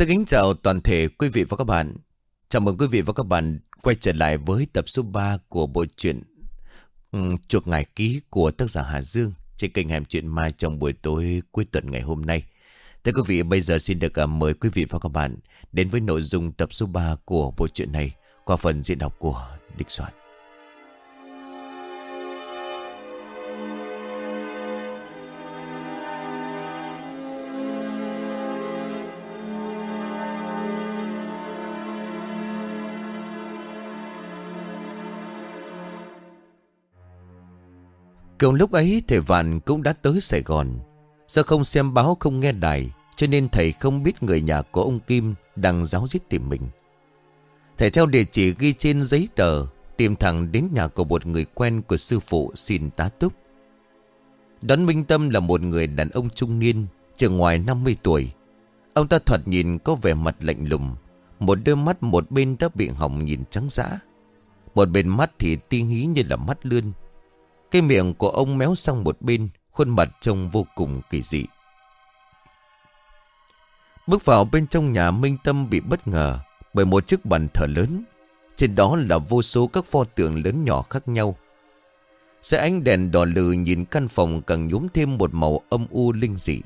Xin kính chào toàn thể quý vị và các bạn. Chào mừng quý vị và các bạn quay trở lại với tập số 3 của bộ truyện um, Chuộc Ngải Ký của tác giả Hà Dương trên kênh Hẻm Chuyện Mai trong buổi tối cuối tuần ngày hôm nay. Thưa quý vị, bây giờ xin được à, mời quý vị và các bạn đến với nội dung tập số 3 của bộ truyện này qua phần diễn đọc của Địch Soạn. Cùng lúc ấy thầy Vạn cũng đã tới Sài Gòn. Do không xem báo, không nghe đài, Cho nên thầy không biết người nhà của ông Kim Đang giáo giết tìm mình. Thầy theo địa chỉ ghi trên giấy tờ, Tìm thẳng đến nhà của một người quen của sư phụ xin tá túc. Đón Minh Tâm là một người đàn ông trung niên, Chừng ngoài 50 tuổi. Ông ta thoạt nhìn có vẻ mặt lạnh lùng, Một đôi mắt một bên đã bị hỏng nhìn trắng dã, Một bên mắt thì ti hí như là mắt lươn cái miệng của ông méo sang một bên, Khuôn mặt trông vô cùng kỳ dị. Bước vào bên trong nhà, Minh Tâm bị bất ngờ Bởi một chiếc bàn thờ lớn. Trên đó là vô số các pho tượng lớn nhỏ khác nhau. Sẽ ánh đèn đỏ lừ nhìn căn phòng càng nhúm thêm một màu âm u linh dị.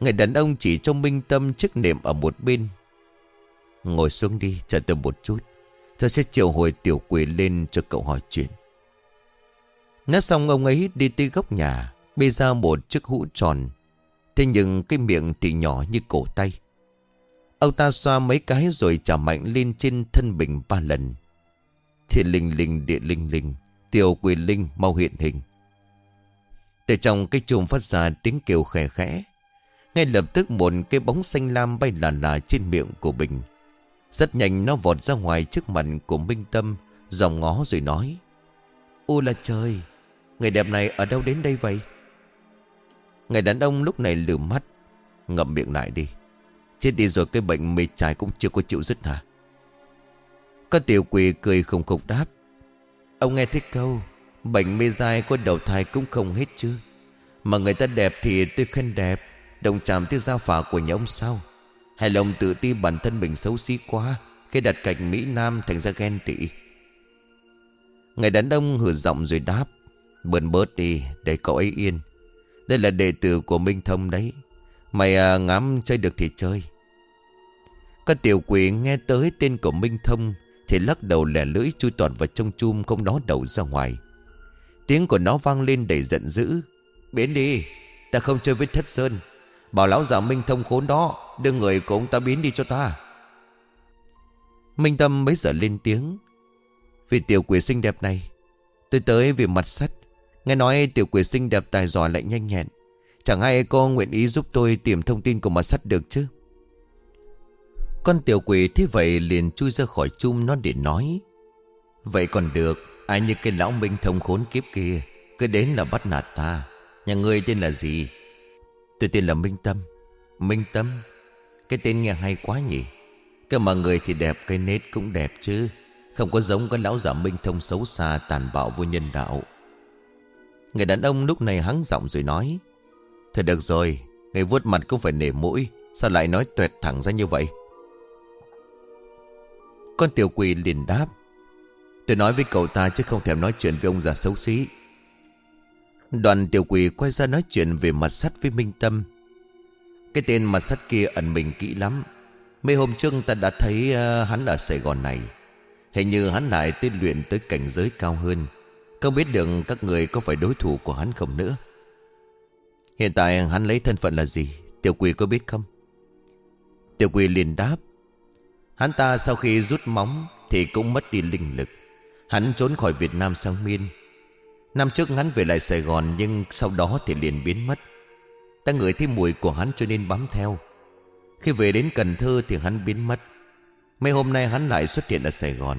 Người đàn ông chỉ cho Minh Tâm chiếc nệm ở một bên. Ngồi xuống đi, chờ tôi một chút. Tôi sẽ triệu hồi tiểu quỷ lên cho cậu hỏi chuyện. Nói xong ông ấy đi tới góc nhà, Bê ra một chiếc hũ tròn. Thế nhưng cái miệng thì nhỏ như cổ tay. Ông ta xoa mấy cái rồi trả mạnh lên trên thân bình ba lần. Thiên linh linh địa linh linh Tiểu quỷ linh mau hiện hình. Từ trong cái chùm phát ra tiếng kêu khẽ khẽ. Ngay lập tức một cái bóng xanh lam bay làn là trên miệng của Bình Rất nhanh nó vọt ra ngoài trước mặt của Minh Tâm, Dòng ngó rồi nói, Ô là trời Người đẹp này ở đâu đến đây vậy? Người đàn ông lúc này lửa mắt, Ngậm miệng lại đi. Chết đi rồi, cái bệnh mê trai cũng chưa có chịu dứt hả? Các tiểu quỷ cười không khục đáp. Ông nghe thích câu, Bệnh mê dai có đầu thai cũng không hết chứ. Mà người ta đẹp thì tôi khen đẹp, Đồng chạm tới gia phả của nhà ông sao? Hay là ông tự ti bản thân mình xấu xí quá, Khi đặt cạnh Mỹ Nam thành ra ghen tị. Người đàn ông hử giọng rồi đáp. Bớn bớt đi để cậu ấy yên. Đây là đệ tử của Minh Thông đấy. Mày à, ngắm chơi được thì chơi. Các tiểu quỷ nghe tới tên của Minh Thông Thì lắc đầu lẻ lưỡi chui toàn vào trong chum không đó đầu ra ngoài. Tiếng của nó vang lên đầy giận dữ. Biến đi Ta không chơi với thất sơn. Bảo lão già Minh Thông khốn đó Đưa người của ông ta biến đi cho ta. Minh Tâm mấy giờ lên tiếng. Vì tiểu quỷ xinh đẹp này Tôi tới vì mặt sắt Nghe nói tiểu quỷ xinh đẹp tài giỏi lại nhanh nhẹn. Chẳng hay cô nguyện ý giúp tôi tìm thông tin của mặt sắt được chứ? Con tiểu quỷ thế vậy liền chui ra khỏi chum nó để nói. Vậy còn được, Ai như cái lão minh thông khốn kiếp kia, Cứ đến là bắt nạt ta. Nhà ngươi tên là gì? Tôi tên là Minh Tâm. Minh Tâm, Cái tên nghe hay quá nhỉ? Cái mà người thì đẹp, Cái nết cũng đẹp chứ. Không có giống cái lão giả Minh Thông xấu xa, Tàn bạo vô nhân đạo. Người đàn ông lúc này hắng giọng rồi nói, Thôi được rồi, Người vuốt mặt cũng phải nể mũi, Sao lại nói tuyệt thẳng ra như vậy? Con tiểu quỷ liền đáp, Tôi nói với cậu ta chứ không thèm nói chuyện với ông già xấu xí. Đoàn tiểu quỷ quay ra nói chuyện về mặt sắt với Minh Tâm. Cái tên mặt sắt kia ẩn mình kỹ lắm. Mấy hôm trước ta đã thấy ờ, hắn ở Sài Gòn này. Hình như hắn lại tiên luyện tới cảnh giới cao hơn không biết được các người có phải đối thủ của hắn không nữa. Hiện tại hắn lấy thân phận là gì? Tiểu quỷ có biết không? Tiểu quỷ liền đáp, Hắn ta sau khi rút móng Thì cũng mất đi linh lực. Hắn trốn khỏi Việt Nam sang Miên. Năm trước hắn về lại Sài Gòn Nhưng sau đó thì liền biến mất. Ta ngửi thấy mùi của hắn cho nên bám theo. Khi về đến Cần Thơ thì hắn biến mất. Mấy hôm nay hắn lại xuất hiện ở Sài Gòn.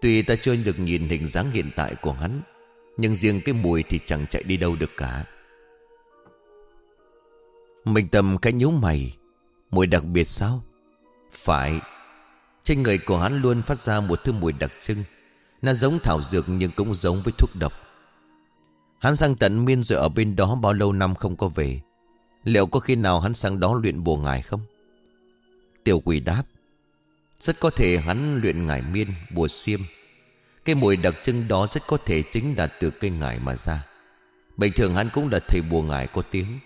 Tuy ta chưa được nhìn hình dáng hiện tại của hắn, Nhưng riêng cái mùi thì chẳng chạy đi đâu được cả. Minh Tâm cái nhíu mày. Mùi đặc biệt sao? Phải. Trên người của hắn luôn phát ra một thứ mùi đặc trưng. Nó giống thảo dược nhưng cũng giống với thuốc độc. Hắn sang tận miên rồi ở bên đó bao lâu năm không có về. Liệu có khi nào hắn sang đó luyện bùa ngài không? Tiểu quỷ đáp. Rất có thể hắn luyện ngải miên, Bùa xiêm. Cái mùi đặc trưng đó rất có thể chính là từ cây ngải mà ra. Bình thường hắn cũng là thầy bùa ngải có tiếng.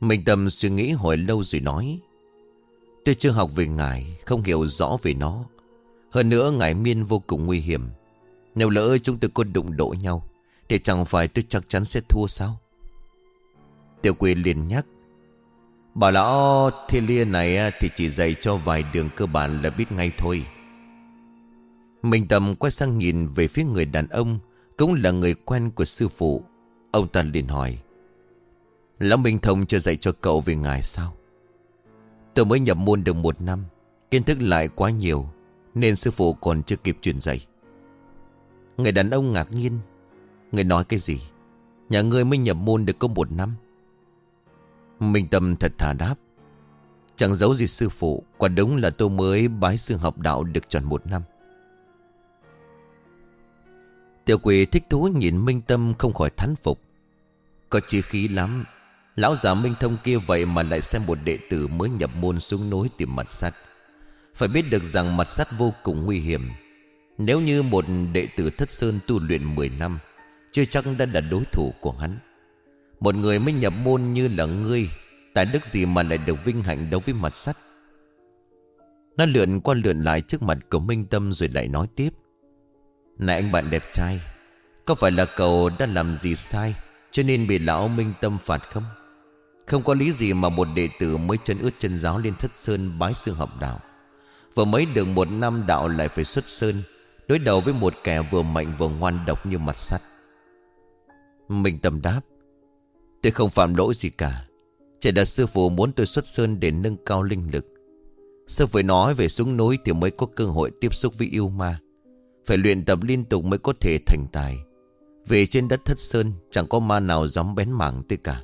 Mình Tâm suy nghĩ hồi lâu rồi nói, Tôi chưa học về ngải, Không hiểu rõ về nó. Hơn nữa ngải miên vô cùng nguy hiểm. Nếu lỡ chúng tôi có đụng độ nhau, Thì chẳng phải tôi chắc chắn sẽ thua sao? Tiểu quỷ liền nhắc bà lão thiên liên này thì chỉ dạy cho vài đường cơ bản là biết ngay thôi. Minh tầm quay sang nhìn về phía người đàn ông, Cũng là người quen của sư phụ. Ông ta liền hỏi, Lão Minh Thông chưa dạy cho cậu về ngài sao? Tôi mới nhập môn được một năm, Kiến thức lại quá nhiều, Nên sư phụ còn chưa kịp truyền dạy. Người đàn ông ngạc nhiên, Người nói cái gì? Nhà ngươi mới nhập môn được có một năm Minh Tâm thật thà đáp. Chẳng giấu gì sư phụ, Quả đúng là tôi mới bái sư học đạo được tròn một năm. Tiểu quỷ thích thú nhìn Minh Tâm không khỏi thán phục. Có chi khí lắm. Lão già Minh Thông kia vậy mà lại xem một đệ tử mới nhập môn xuống núi tìm mặt sắt. Phải biết được rằng mặt sắt vô cùng nguy hiểm. Nếu như một đệ tử thất sơn tu luyện 10 năm, Chưa chắc đã là đối thủ của hắn. Một người mới nhập môn như là ngươi, Tại đức gì mà lại được vinh hạnh đấu với mặt sắt? Nó lượn qua lượn lại trước mặt của Minh Tâm rồi lại nói tiếp. Này anh bạn đẹp trai, Có phải là cậu đã làm gì sai Cho nên bị lão Minh Tâm phạt không? Không có lý gì mà một đệ tử mới chân ướt chân giáo lên thất sơn bái sư học đạo. Vừa mới được một năm đạo lại phải xuất sơn, Đối đầu với một kẻ vừa mạnh vừa ngoan độc như mặt sắt. Minh Tâm đáp Tôi không phạm lỗi gì cả. Chỉ là sư phụ muốn tôi xuất sơn để nâng cao linh lực. Sư phụ nói về xuống núi thì mới có cơ hội tiếp xúc với yêu ma. Phải luyện tập liên tục mới có thể thành tài. Về trên đất thất sơn, chẳng có ma nào dám bén mảng tới cả.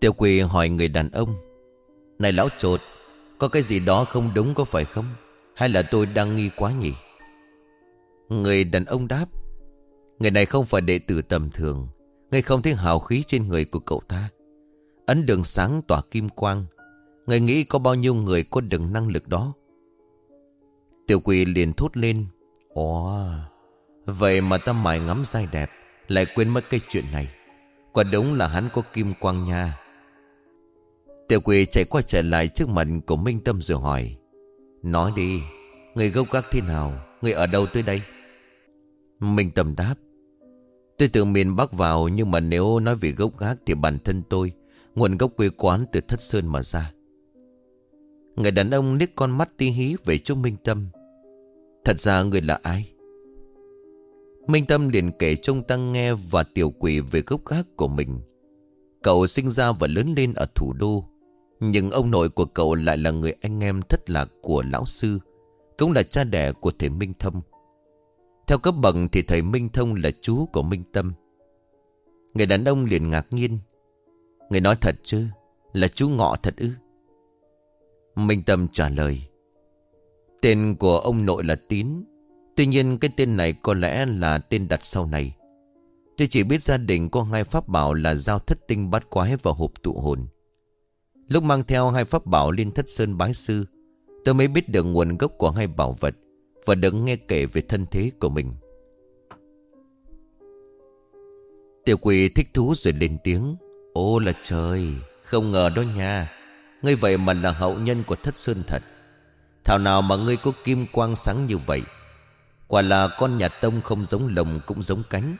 Tiêu quỳ hỏi người đàn ông, Này lão trột Có cái gì đó không đúng có phải không? Hay là tôi đang nghi quá nhỉ? Người đàn ông đáp Người này không phải đệ tử tầm thường. Người không thấy hào khí trên người của cậu ta. Ấn đường sáng tỏa kim quang. Người nghĩ có bao nhiêu người có được năng lực đó. Tiểu quỷ liền thốt lên. Ồ, Vậy mà ta mải ngắm dai đẹp, Lại quên mất cái chuyện này. Quả đúng là hắn có kim quang nha. Tiểu quỷ chạy qua trở lại trước mặt của Minh Tâm rồi hỏi. Nói đi, Người gốc gác thế nào? Người ở đâu tới đây? Minh Tâm đáp. Tôi từ miền Bắc vào, nhưng mà nếu nói về gốc gác thì bản thân tôi, Nguồn gốc quê quán từ Thất Sơn mà ra. Người đàn ông liếc con mắt tí hí về cho Minh Tâm. Thật ra người là ai? Minh Tâm liền kể trông tăng nghe và tiểu quỷ về gốc gác của mình. Cậu sinh ra và lớn lên ở thủ đô, Nhưng ông nội của cậu lại là người anh em thất lạc của lão sư, Cũng là cha đẻ của thầy Minh Thâm theo cấp bậc thì thầy Minh Thông là chú của Minh Tâm. Người đàn ông liền ngạc nhiên. Người nói thật chứ, Là chú ngọ thật ư? Minh Tâm trả lời. Tên của ông nội là Tín. Tuy nhiên cái tên này có lẽ là tên đặt sau này. Tôi chỉ biết gia đình có hai pháp bảo là giao thất tinh bát quái và hộp tụ hồn. Lúc mang theo hai pháp bảo lên thất sơn bái sư, Tôi mới biết được nguồn gốc của hai bảo vật và được nghe kể về thân thế của mình. Tiểu quỷ thích thú rồi lên tiếng. Ô là trời, Không ngờ đó nha. Ngươi vậy mà là hậu nhân của thất sơn thật. Thảo nào mà ngươi có kim quang sáng như vậy? Quả là con nhà tông không giống lồng cũng giống cánh.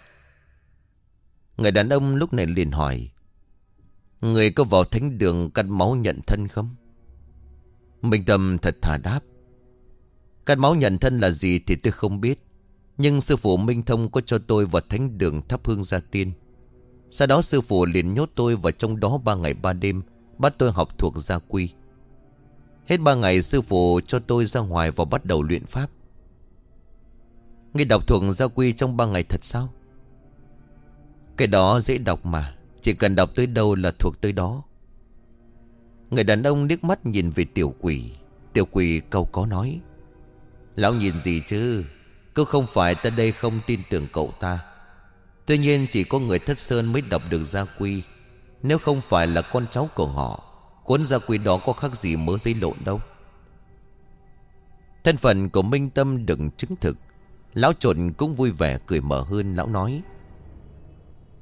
Người đàn ông lúc này liền hỏi Người có vào thánh đường cắt máu nhận thân không? Minh Tâm thật thà đáp Cắt máu nhận thân là gì thì tôi không biết. Nhưng sư phụ Minh Thông có cho tôi vào thánh đường thắp hương gia tiên. Sau đó sư phụ liền nhốt tôi vào trong đó ba ngày ba đêm, Bắt tôi học thuộc gia quy. Hết ba ngày sư phụ cho tôi ra ngoài và bắt đầu luyện pháp. Nghe đọc thuộc gia quy trong ba ngày thật sao? Cái đó dễ đọc mà, Chỉ cần đọc tới đâu là thuộc tới đó. Người đàn ông liếc mắt nhìn về tiểu quỷ. Tiểu quỷ câu có nói Lão nhìn gì chứ? Cứ không phải ta đây không tin tưởng cậu ta. Tuy nhiên chỉ có người thất sơn mới đọc được gia quy. Nếu không phải là con cháu của họ, Cuốn gia quy đó có khác gì mớ giấy lộn đâu. Thân phận của Minh Tâm đừng chứng thực. Lão trộn cũng vui vẻ cười mở hơn, Lão nói.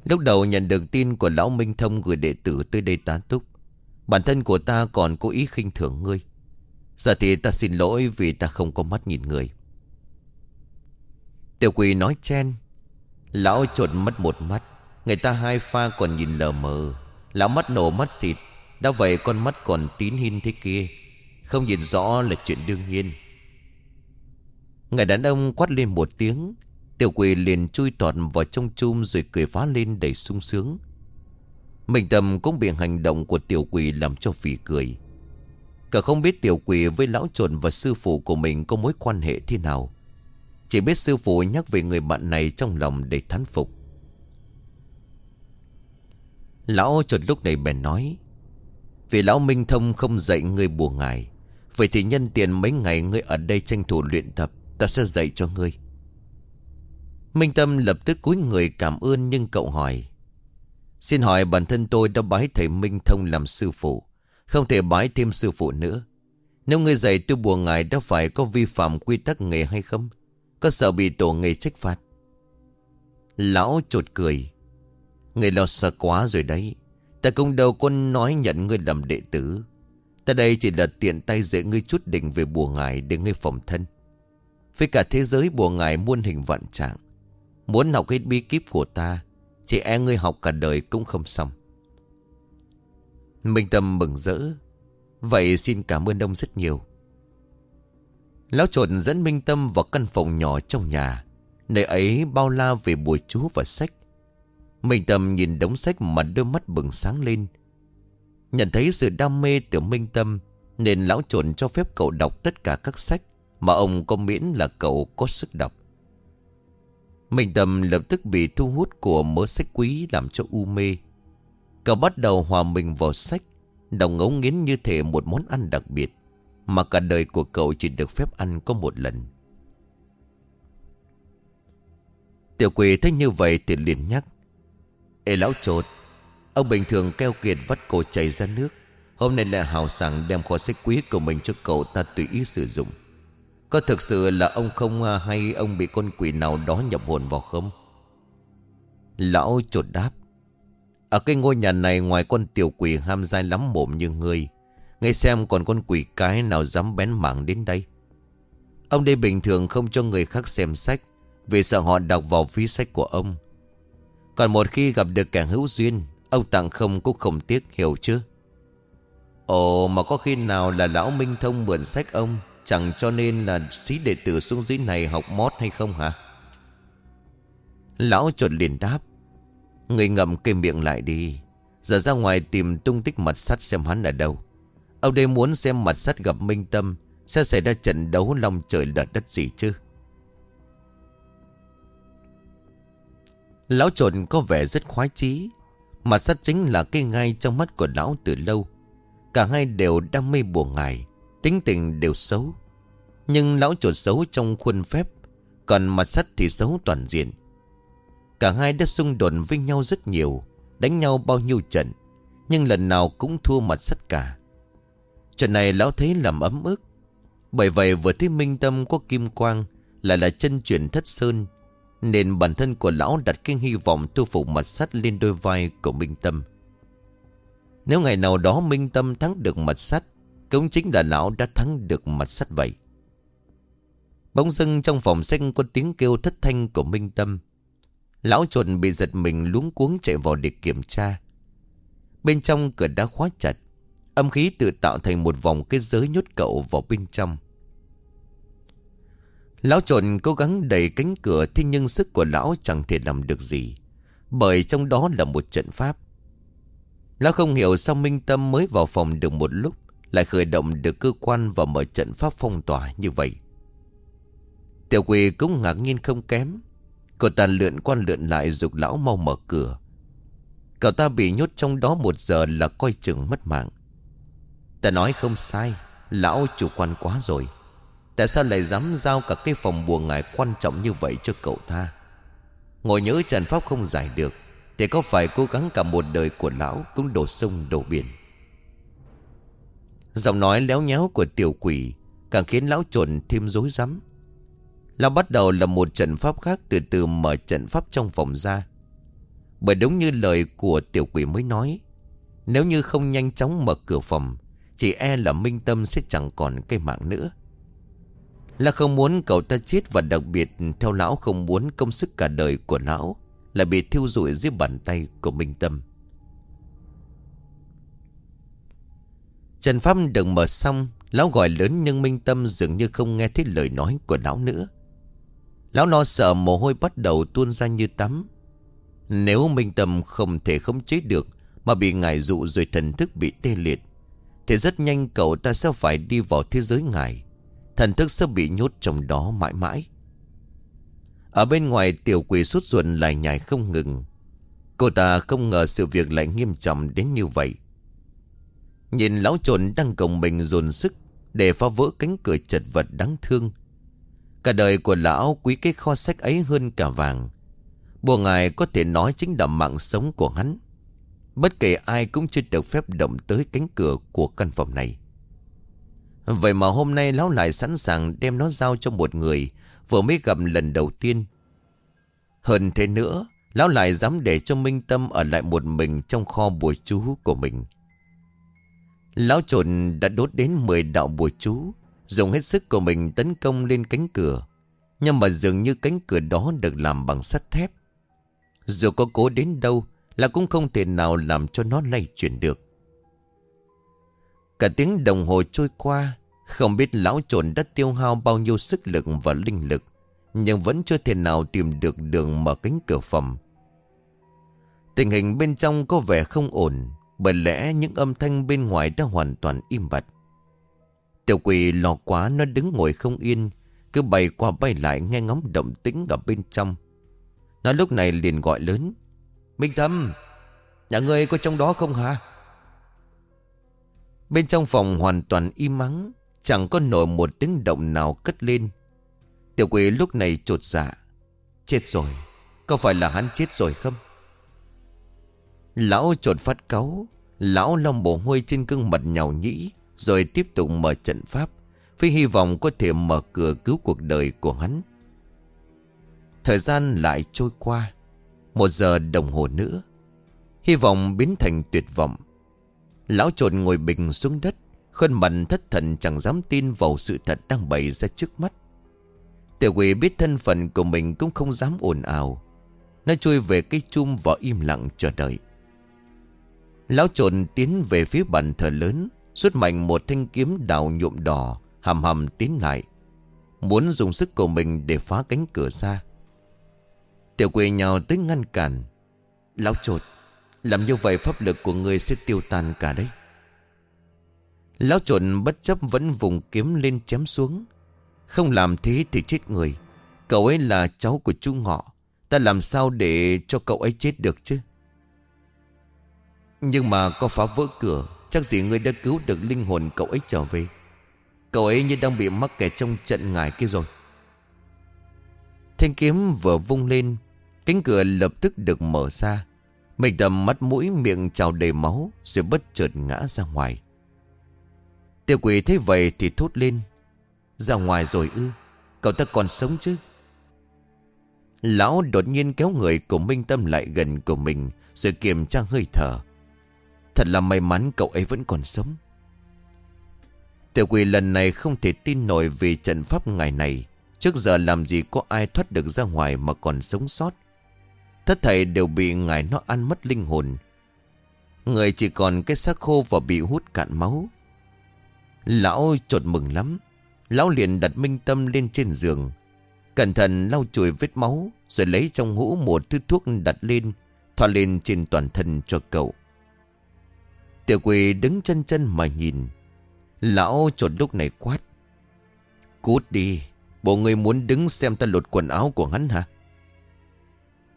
Lúc đầu nhận được tin của Lão Minh Thông gửi đệ tử tới đây tá túc. Bản thân của ta còn cố ý khinh thường ngươi. Giờ thì ta xin lỗi vì ta không có mắt nhìn người. Tiểu quỳ nói chen, Lão trột mất một mắt, Người ta hai pha còn nhìn lờ mờ. Lão mắt nổ mắt xịt, Đã vậy con mắt còn tín hin thế kia, Không nhìn rõ là chuyện đương nhiên. Người đàn ông quát lên một tiếng, Tiểu quỷ liền chui tọt vào trong chum Rồi cười phá lên đầy sung sướng. Mình tầm cũng bị hành động của tiểu quỷ làm cho phỉ cười. Cả không biết tiểu quỷ với lão trồn và sư phụ của mình có mối quan hệ thế nào. Chỉ biết sư phụ nhắc về người bạn này trong lòng để thán phục. Lão trồn lúc này bèn nói, Vì lão Minh Thông không dạy người bùa ngài, Vậy thì nhân tiền mấy ngày ngươi ở đây tranh thủ luyện tập, Ta sẽ dạy cho ngươi. Minh Tâm lập tức cúi người cảm ơn nhưng cậu hỏi, Xin hỏi bản thân tôi đã bái thầy Minh Thông làm sư phụ không thể bái thêm sư phụ nữa. Nếu ngươi dạy tôi bùa ngài đã phải có vi phạm quy tắc nghề hay không? Có sợ bị tổ nghề trách phạt? Lão trột cười. Người lo sợ quá rồi đấy. Ta cũng đâu có nói nhận ngươi làm đệ tử. Ta đây chỉ là tiện tay dạy ngươi chút đỉnh về bùa ngài để ngươi phòng thân. Với cả thế giới bùa ngài muôn hình vạn trạng. Muốn học hết bí kíp của ta, Chỉ e ngươi học cả đời cũng không xong. Minh Tâm mừng rỡ. Vậy xin cảm ơn ông rất nhiều. Lão trộn dẫn Minh Tâm vào căn phòng nhỏ trong nhà. Nơi ấy bao la về bùa chú và sách. Minh Tâm nhìn đống sách mà đôi mắt bừng sáng lên. Nhận thấy sự đam mê từ Minh Tâm, Nên lão trộn cho phép cậu đọc tất cả các sách mà ông có miễn là cậu có sức đọc. Minh Tâm lập tức bị thu hút của mớ sách quý làm cho u mê. Cậu bắt đầu hòa mình vào sách, Đồng ngấu nghiến như thể một món ăn đặc biệt, Mà cả đời của cậu chỉ được phép ăn có một lần Tiểu quỷ thấy như vậy thì liền nhắc, Ê, lão trột Ông bình thường keo kiệt vắt cổ chảy ra nước Hôm nay lại hào sảng đem kho sách quý của mình cho cậu ta tùy ý sử dụng có thực sự là ông không à, hay ông bị con quỷ nào đó nhập hồn vào không? Lão trột đáp. Ở cái ngôi nhà này ngoài con tiểu quỷ ham dai lắm mồm như ngươi. Ngay xem còn con quỷ cái nào dám bén mảng đến đây. Ông đây bình thường không cho người khác xem sách. Vì sợ họ đọc vào phí sách của ông. Còn một khi gặp được kẻ hữu duyên. Ông tặng không cũng không tiếc, hiểu chứ. Ồ, mà có khi nào là lão Minh Thông mượn sách ông, Chẳng cho nên là sĩ đệ tử xuống dưới này học mót hay không hả Lão trột liền đáp Người ngậm cây miệng lại đi. Giờ ra ngoài tìm tung tích mặt sắt xem hắn ở đâu. Ông đây muốn xem mặt sắt gặp Minh Tâm, Sẽ xảy ra trận đấu lòng trời lở đất gì chứ? Lão trộn có vẻ rất khoái chí. Mặt sắt chính là cái ngay trong mắt của lão từ lâu. Cả hai đều đang mê buồn ngài Tính tình đều xấu. Nhưng lão trộn xấu trong khuôn phép, Còn mặt sắt thì xấu toàn diện. Cả hai đã xung đột với nhau rất nhiều, Đánh nhau bao nhiêu trận, Nhưng lần nào cũng thua mặt sắt cả. Trận này lão thấy làm ấm ức. Bởi vậy vừa thấy minh tâm có kim quang Lại là chân chuyển thất sơn, Nên bản thân của lão đặt cái hy vọng tu phục mặt sắt lên đôi vai của Minh Tâm. Nếu ngày nào đó Minh Tâm thắng được mặt sắt, cũng chính là lão đã thắng được mặt sắt vậy. Bóng dưng trong phòng xanh có tiếng kêu thất thanh của Minh Tâm. Lão chuột bị giật mình luống cuống chạy vào để kiểm tra. Bên trong cửa đã khóa chặt. Âm khí tự tạo thành một vòng kết giới nhốt cậu vào bên trong. Lão trộn cố gắng đẩy cánh cửa, Thế nhưng sức của lão chẳng thể làm được gì, Bởi trong đó là một trận pháp. Lão không hiểu sao Minh Tâm mới vào phòng được một lúc, lại khởi động được cơ quan và mở trận pháp phong tỏa như vậy. Tiểu quỳ cũng ngạc nhiên không kém. Cậu ta lượn quan lượn lại dục lão mau mở cửa. Cậu ta bị nhốt trong đó một giờ là coi chừng mất mạng. Ta nói không sai, Lão chủ quan quá rồi. Tại sao lại dám giao cả cái phòng bùa ngài quan trọng như vậy cho cậu ta? Ngồi nhớ trần pháp không giải được, Thì có phải cố gắng cả một đời của lão Cũng đổ sông đổ biển? Giọng nói léo nhéo của tiểu quỷ Càng khiến lão trộn thêm rối rắm. Lão bắt đầu là một trận pháp khác Từ từ mở trận pháp trong phòng ra. Bởi đúng như lời của tiểu quỷ mới nói, Nếu như không nhanh chóng mở cửa phòng, Chỉ e là Minh Tâm sẽ chẳng còn cây mạng nữa. Là không muốn cậu ta chết Và đặc biệt theo lão không muốn công sức cả đời của lão Là bị thiêu rụi dưới bàn tay của Minh Tâm. Trần Pháp được mở xong, Lão gọi lớn nhưng Minh Tâm dường như không nghe thấy lời nói của lão nữa. Lão lo sợ mồ hôi bắt đầu tuôn ra như tắm. Nếu Minh Tâm không thể khống chế được Mà bị ngài dụ rồi thần thức bị tê liệt, Thì rất nhanh cậu ta sẽ phải đi vào thế giới ngài. Thần thức sẽ bị nhốt trong đó mãi mãi. Ở bên ngoài tiểu quỷ suốt ruột lại nhảy không ngừng. Cô ta không ngờ sự việc lại nghiêm trọng đến như vậy. Nhìn lão trồn đang cổng mình dồn sức Để phá vỡ cánh cửa chật vật đáng thương Cả đời của lão quý cái kho sách ấy hơn cả vàng. Bùa ngài có thể nói chính là mạng sống của hắn. Bất kể ai cũng chưa được phép động tới cánh cửa của căn phòng này. Vậy mà hôm nay lão lại sẵn sàng đem nó giao cho một người, Vừa mới gặp lần đầu tiên. Hơn thế nữa, Lão lại dám để cho Minh Tâm ở lại một mình trong kho bùa chú của mình. Lão trộn đã đốt đến 10 đạo bùa chú. Dùng hết sức của mình tấn công lên cánh cửa. Nhưng mà dường như cánh cửa đó được làm bằng sắt thép. Dù có cố đến đâu Là cũng không thể nào làm cho nó lay chuyển được. Cả tiếng đồng hồ trôi qua, Không biết lão trộn đã tiêu hao bao nhiêu sức lực và linh lực, Nhưng vẫn chưa thể nào tìm được đường mở cánh cửa phòng. Tình hình bên trong có vẻ không ổn, Bởi lẽ những âm thanh bên ngoài đã hoàn toàn im bặt. Tiểu quỷ lò quá nó đứng ngồi không yên, Cứ bay qua bay lại nghe ngóng động tĩnh ở bên trong. Nó lúc này liền gọi lớn, Minh Thâm, Nhà ngươi có trong đó không hả? Bên trong phòng hoàn toàn im mắng, Chẳng có nổi một tiếng động nào cất lên. Tiểu quỷ lúc này trột dạ Chết rồi, Có phải là hắn chết rồi không? Lão trột phát cáu, Lão long bổ hôi trên gương mặt nhào nhĩ rồi tiếp tục mở trận pháp Với hy vọng có thể mở cửa cứu cuộc đời của hắn. Thời gian lại trôi qua, Một giờ đồng hồ nữa, Hy vọng biến thành tuyệt vọng. Lão trộn ngồi bình xuống đất, Khuôn mặt thất thần chẳng dám tin vào sự thật đang bày ra trước mắt. Tiểu quỷ biết thân phận của mình cũng không dám ồn ào, Nó chui về cây chum và im lặng chờ đợi. Lão trộn tiến về phía bàn thờ lớn Xuất mạnh một thanh kiếm đào nhuộm đỏ Hầm hầm tiến lại, Muốn dùng sức của mình để phá cánh cửa ra. Tiểu quỷ nhào tới ngăn cản. Lão trột Làm như vậy pháp lực của người sẽ tiêu tan cả đấy. Lão trộn bất chấp vẫn vùng kiếm lên chém xuống. Không làm thế thì chết người. Cậu ấy là cháu của chú ngọ. Ta làm sao để cho cậu ấy chết được chứ? Nhưng mà có phá vỡ cửa Chắc gì ngươi đã cứu được linh hồn cậu ấy trở về. Cậu ấy như đang bị mắc kẹt trong trận ngài kia rồi. Thanh kiếm vừa vung lên, Cánh cửa lập tức được mở ra. Mình đầm mắt mũi miệng trào đầy máu Rồi bất chợt ngã ra ngoài. Tiểu quỷ thấy vậy thì thốt lên. Ra ngoài rồi ư, Cậu ta còn sống chứ? Lão đột nhiên kéo người của Minh Tâm lại gần của mình Rồi kiểm tra hơi thở. Thật là may mắn cậu ấy vẫn còn sống. Tiểu quỷ lần này không thể tin nổi vì trận pháp ngày này. Trước giờ làm gì có ai thoát được ra ngoài mà còn sống sót. Thất thầy đều bị ngài nó ăn mất linh hồn. Người chỉ còn cái xác khô và bị hút cạn máu. Lão trột mừng lắm. Lão liền đặt minh tâm lên trên giường. Cẩn thận lau chùi vết máu, Rồi lấy trong hũ một thứ thuốc đặt lên, Thoa lên trên toàn thân cho cậu. Tiểu quỷ đứng chân chân mà nhìn. Lão trột lúc này quát. Cút đi, Bộ người muốn đứng xem ta lột quần áo của hắn hả?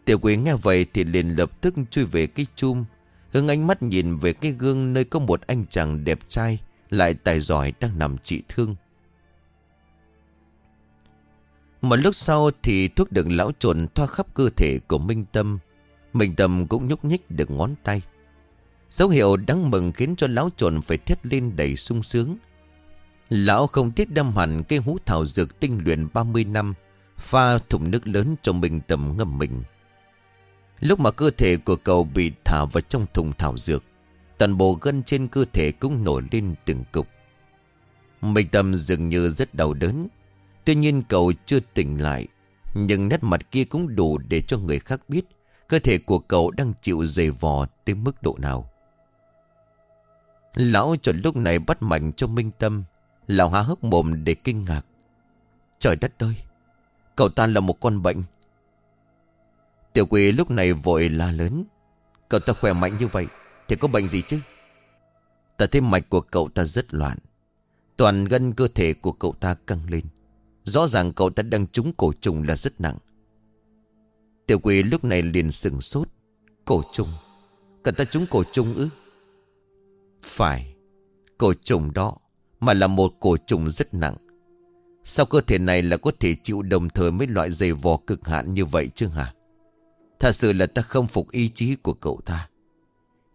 Tiểu quỷ nghe vậy thì liền lập tức chui về cái chum, Hướng ánh mắt nhìn về cái gương nơi có một anh chàng đẹp trai, Lại tài giỏi đang nằm trị thương. Một lúc sau thì thuốc được lão trộn thoa khắp cơ thể của Minh Tâm. Minh Tâm cũng nhúc nhích được ngón tay. Dấu hiệu đáng mừng khiến cho lão trồn phải thét lên đầy sung sướng. Lão không tiếc đâm hẳn cây hú thảo dược tinh luyện 30 năm, Pha thùng nước lớn cho mình tầm ngâm mình. Lúc mà cơ thể của cậu bị thả vào trong thùng thảo dược, Toàn bộ gân trên cơ thể cũng nổi lên từng cục. Mình Tâm dường như rất đau đớn. Tuy nhiên cậu chưa tỉnh lại, Nhưng nét mặt kia cũng đủ để cho người khác biết Cơ thể của cậu đang chịu dày vò tới mức độ nào. Lão chuẩn lúc này bắt mạnh cho Minh Tâm, Lão há hốc mồm để kinh ngạc. Trời đất ơi, Cậu ta là một con bệnh. Tiểu quỷ lúc này vội la lớn. Cậu ta khỏe mạnh như vậy, Thì có bệnh gì chứ? Ta thấy mạch của cậu ta rất loạn. Toàn gân cơ thể của cậu ta căng lên. Rõ ràng cậu ta đang trúng cổ trùng là rất nặng. Tiểu quỷ lúc này liền sừng sốt. Cổ trùng? Cậu ta trúng cổ trùng ư? Phải, Cổ trùng đó Mà là một cổ trùng rất nặng. Sao cơ thể này là có thể chịu đồng thời mấy loại dày vò cực hạn như vậy chứ hả? Thật sự là ta không phục ý chí của cậu ta.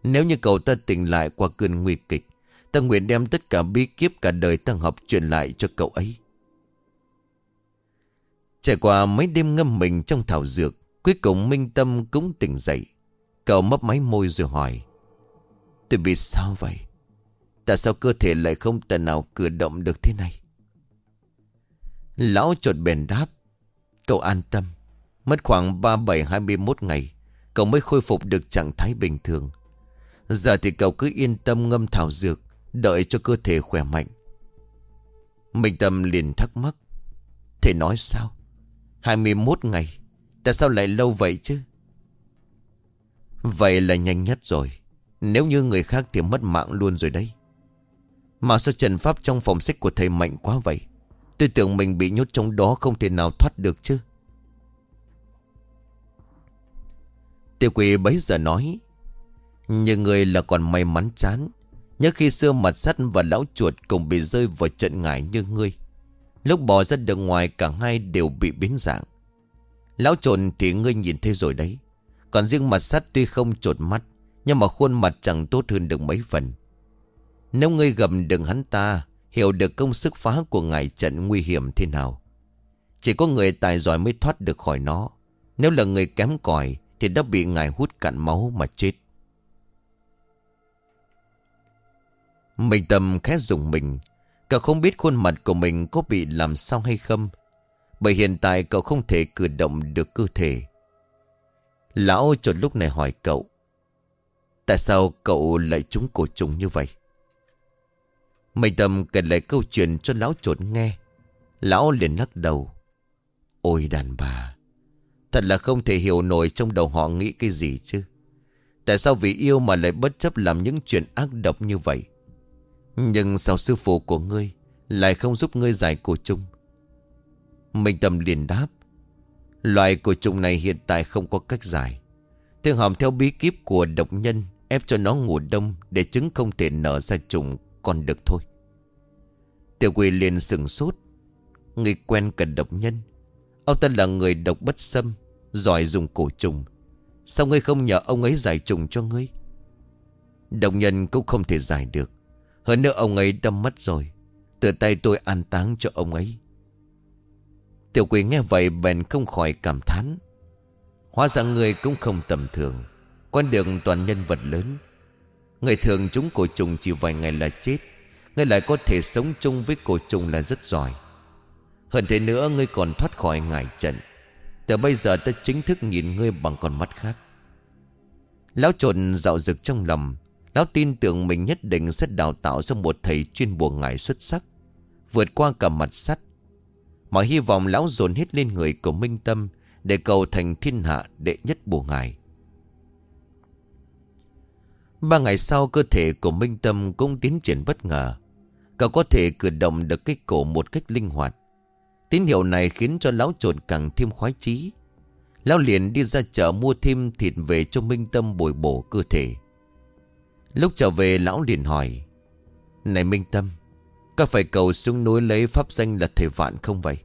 Nếu như cậu ta tỉnh lại qua cơn nguy kịch, Ta nguyện đem tất cả bí kíp cả đời ta học truyền lại cho cậu ấy. Trải qua mấy đêm ngâm mình trong thảo dược, Cuối cùng Minh Tâm cũng tỉnh dậy. Cậu mấp máy môi rồi hỏi Tôi bị sao vậy? Tại sao cơ thể lại không thể nào cử động được thế này? Lão trột bền đáp. Cậu an tâm. Mất khoảng 37-21 ngày, Cậu mới khôi phục được trạng thái bình thường. Giờ thì cậu cứ yên tâm ngâm thảo dược, Đợi cho cơ thể khỏe mạnh. Minh Tâm liền thắc mắc. Thầy nói sao? 21 ngày, Tại sao lại lâu vậy chứ? Vậy là nhanh nhất rồi. Nếu như người khác thì mất mạng luôn rồi đấy. Mà sao trần pháp trong phòng sách của thầy mạnh quá vậy? Tôi tưởng mình bị nhốt trong đó không thể nào thoát được chứ. Tiểu quỷ bấy giờ nói Nhưng người là còn may mắn chán, Nhớ khi xưa mặt sắt và lão chuột cùng bị rơi vào trận ngải như ngươi, Lúc bỏ ra được ngoài cả hai đều bị biến dạng. Lão trộn thì ngươi nhìn thấy rồi đấy, Còn riêng mặt sắt tuy không trột mắt nhưng mà khuôn mặt chẳng tốt hơn được mấy phần. Nếu ngươi gầm đừng hắn ta, Hiểu được công sức phá của ngài trận nguy hiểm thế nào. Chỉ có người tài giỏi mới thoát được khỏi nó. Nếu là người kém cỏi Thì đã bị ngài hút cạn máu mà chết. Mình tầm khẽ dùng mình. Cậu không biết khuôn mặt của mình có bị làm sao hay không. Bởi hiện tại cậu không thể cử động được cơ thể. Lão chột lúc này hỏi cậu. Tại sao cậu lại trúng cổ trùng như vậy? Mình tâm kể lại câu chuyện cho lão trộn nghe. Lão liền lắc đầu. Ôi đàn bà, Thật là không thể hiểu nổi trong đầu họ nghĩ cái gì chứ. Tại sao vì yêu mà lại bất chấp làm những chuyện ác độc như vậy? Nhưng sao sư phụ của ngươi Lại không giúp ngươi giải cổ trùng? Minh Tâm liền đáp. Loại cổ trùng này hiện tại không có cách giải. Thương hòm theo bí kíp của độc nhân Ép cho nó ngủ đông Để trứng không thể nở ra trùng Còn được thôi. Tiểu quỷ liền sừng sốt. Người quen cần độc nhân. Ông ta là người độc bất xâm, Giỏi dùng cổ trùng. Sao ngươi không nhờ ông ấy giải trùng cho ngươi? Độc nhân cũng không thể giải được. Hơn nữa ông ấy đâm mất rồi. Từ tay tôi an táng cho ông ấy. Tiểu quỷ nghe vậy bèn không khỏi cảm thán. Hóa ra người cũng không tầm thường. Con đường toàn nhân vật lớn. Người thường chúng cổ trùng chỉ vài ngày là chết. Ngươi lại có thể sống chung với cổ trùng là rất giỏi. Hơn thế nữa, ngươi còn thoát khỏi ngải trận. Từ bây giờ ta chính thức nhìn ngươi bằng con mắt khác. Lão trộn dạo dực trong lòng. Lão tin tưởng mình nhất định sẽ đào tạo ra một thầy chuyên bùa ngải xuất sắc, Vượt qua cả mặt sắt. Mọi hy vọng lão dồn hết lên người của Minh Tâm Để cầu thành thiên hạ đệ nhất bùa ngải Ba ngày sau cơ thể của Minh Tâm cũng tiến triển bất ngờ. Cậu có thể cử động được cái cổ một cách linh hoạt. Tín hiệu này khiến cho lão trộn càng thêm khoái chí. Lão liền đi ra chợ mua thêm thịt về cho Minh Tâm bồi bổ cơ thể. Lúc trở về, lão liền hỏi, Này Minh Tâm, Có phải cầu xuống núi lấy pháp danh là thầy vạn không vậy?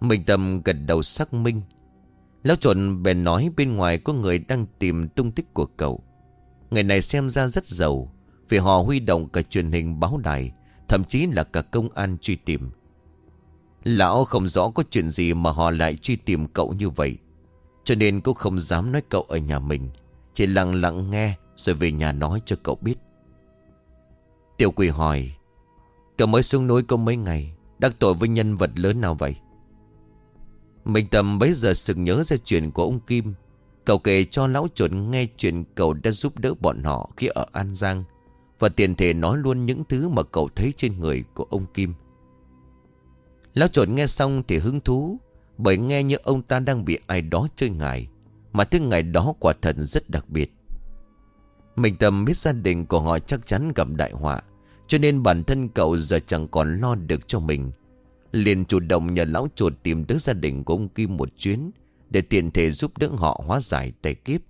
Minh Tâm gật đầu xác minh. Lão trộn bèn nói bên ngoài có người đang tìm tung tích của cậu. Người này xem ra rất giàu. Vì họ huy động cả truyền hình báo đài, Thậm chí là cả công an truy tìm. Lão không rõ có chuyện gì mà họ lại truy tìm cậu như vậy. Cho nên cũng không dám nói cậu ở nhà mình. Chỉ lặng lặng nghe Rồi về nhà nói cho cậu biết. Tiểu quỷ hỏi, Cậu mới xuống núi có mấy ngày? Đắc tội với nhân vật lớn nào vậy? Minh Tâm bấy giờ sực nhớ ra chuyện của ông Kim. Cậu kể cho lão chuột nghe chuyện cậu đã giúp đỡ bọn họ khi ở An Giang. Và tiền thể nói luôn những thứ mà cậu thấy trên người của ông Kim. Lão chuột nghe xong thì hứng thú, Bởi nghe như ông ta đang bị ai đó chơi ngài, Mà thứ ngày đó quả thật rất đặc biệt. Mình tầm biết gia đình của họ chắc chắn gặp đại họa, Cho nên bản thân cậu giờ chẳng còn lo được cho mình. Liền chủ động nhờ lão chuột tìm tới gia đình của ông Kim một chuyến để tiện thể giúp đỡ họ hóa giải tài kiếp.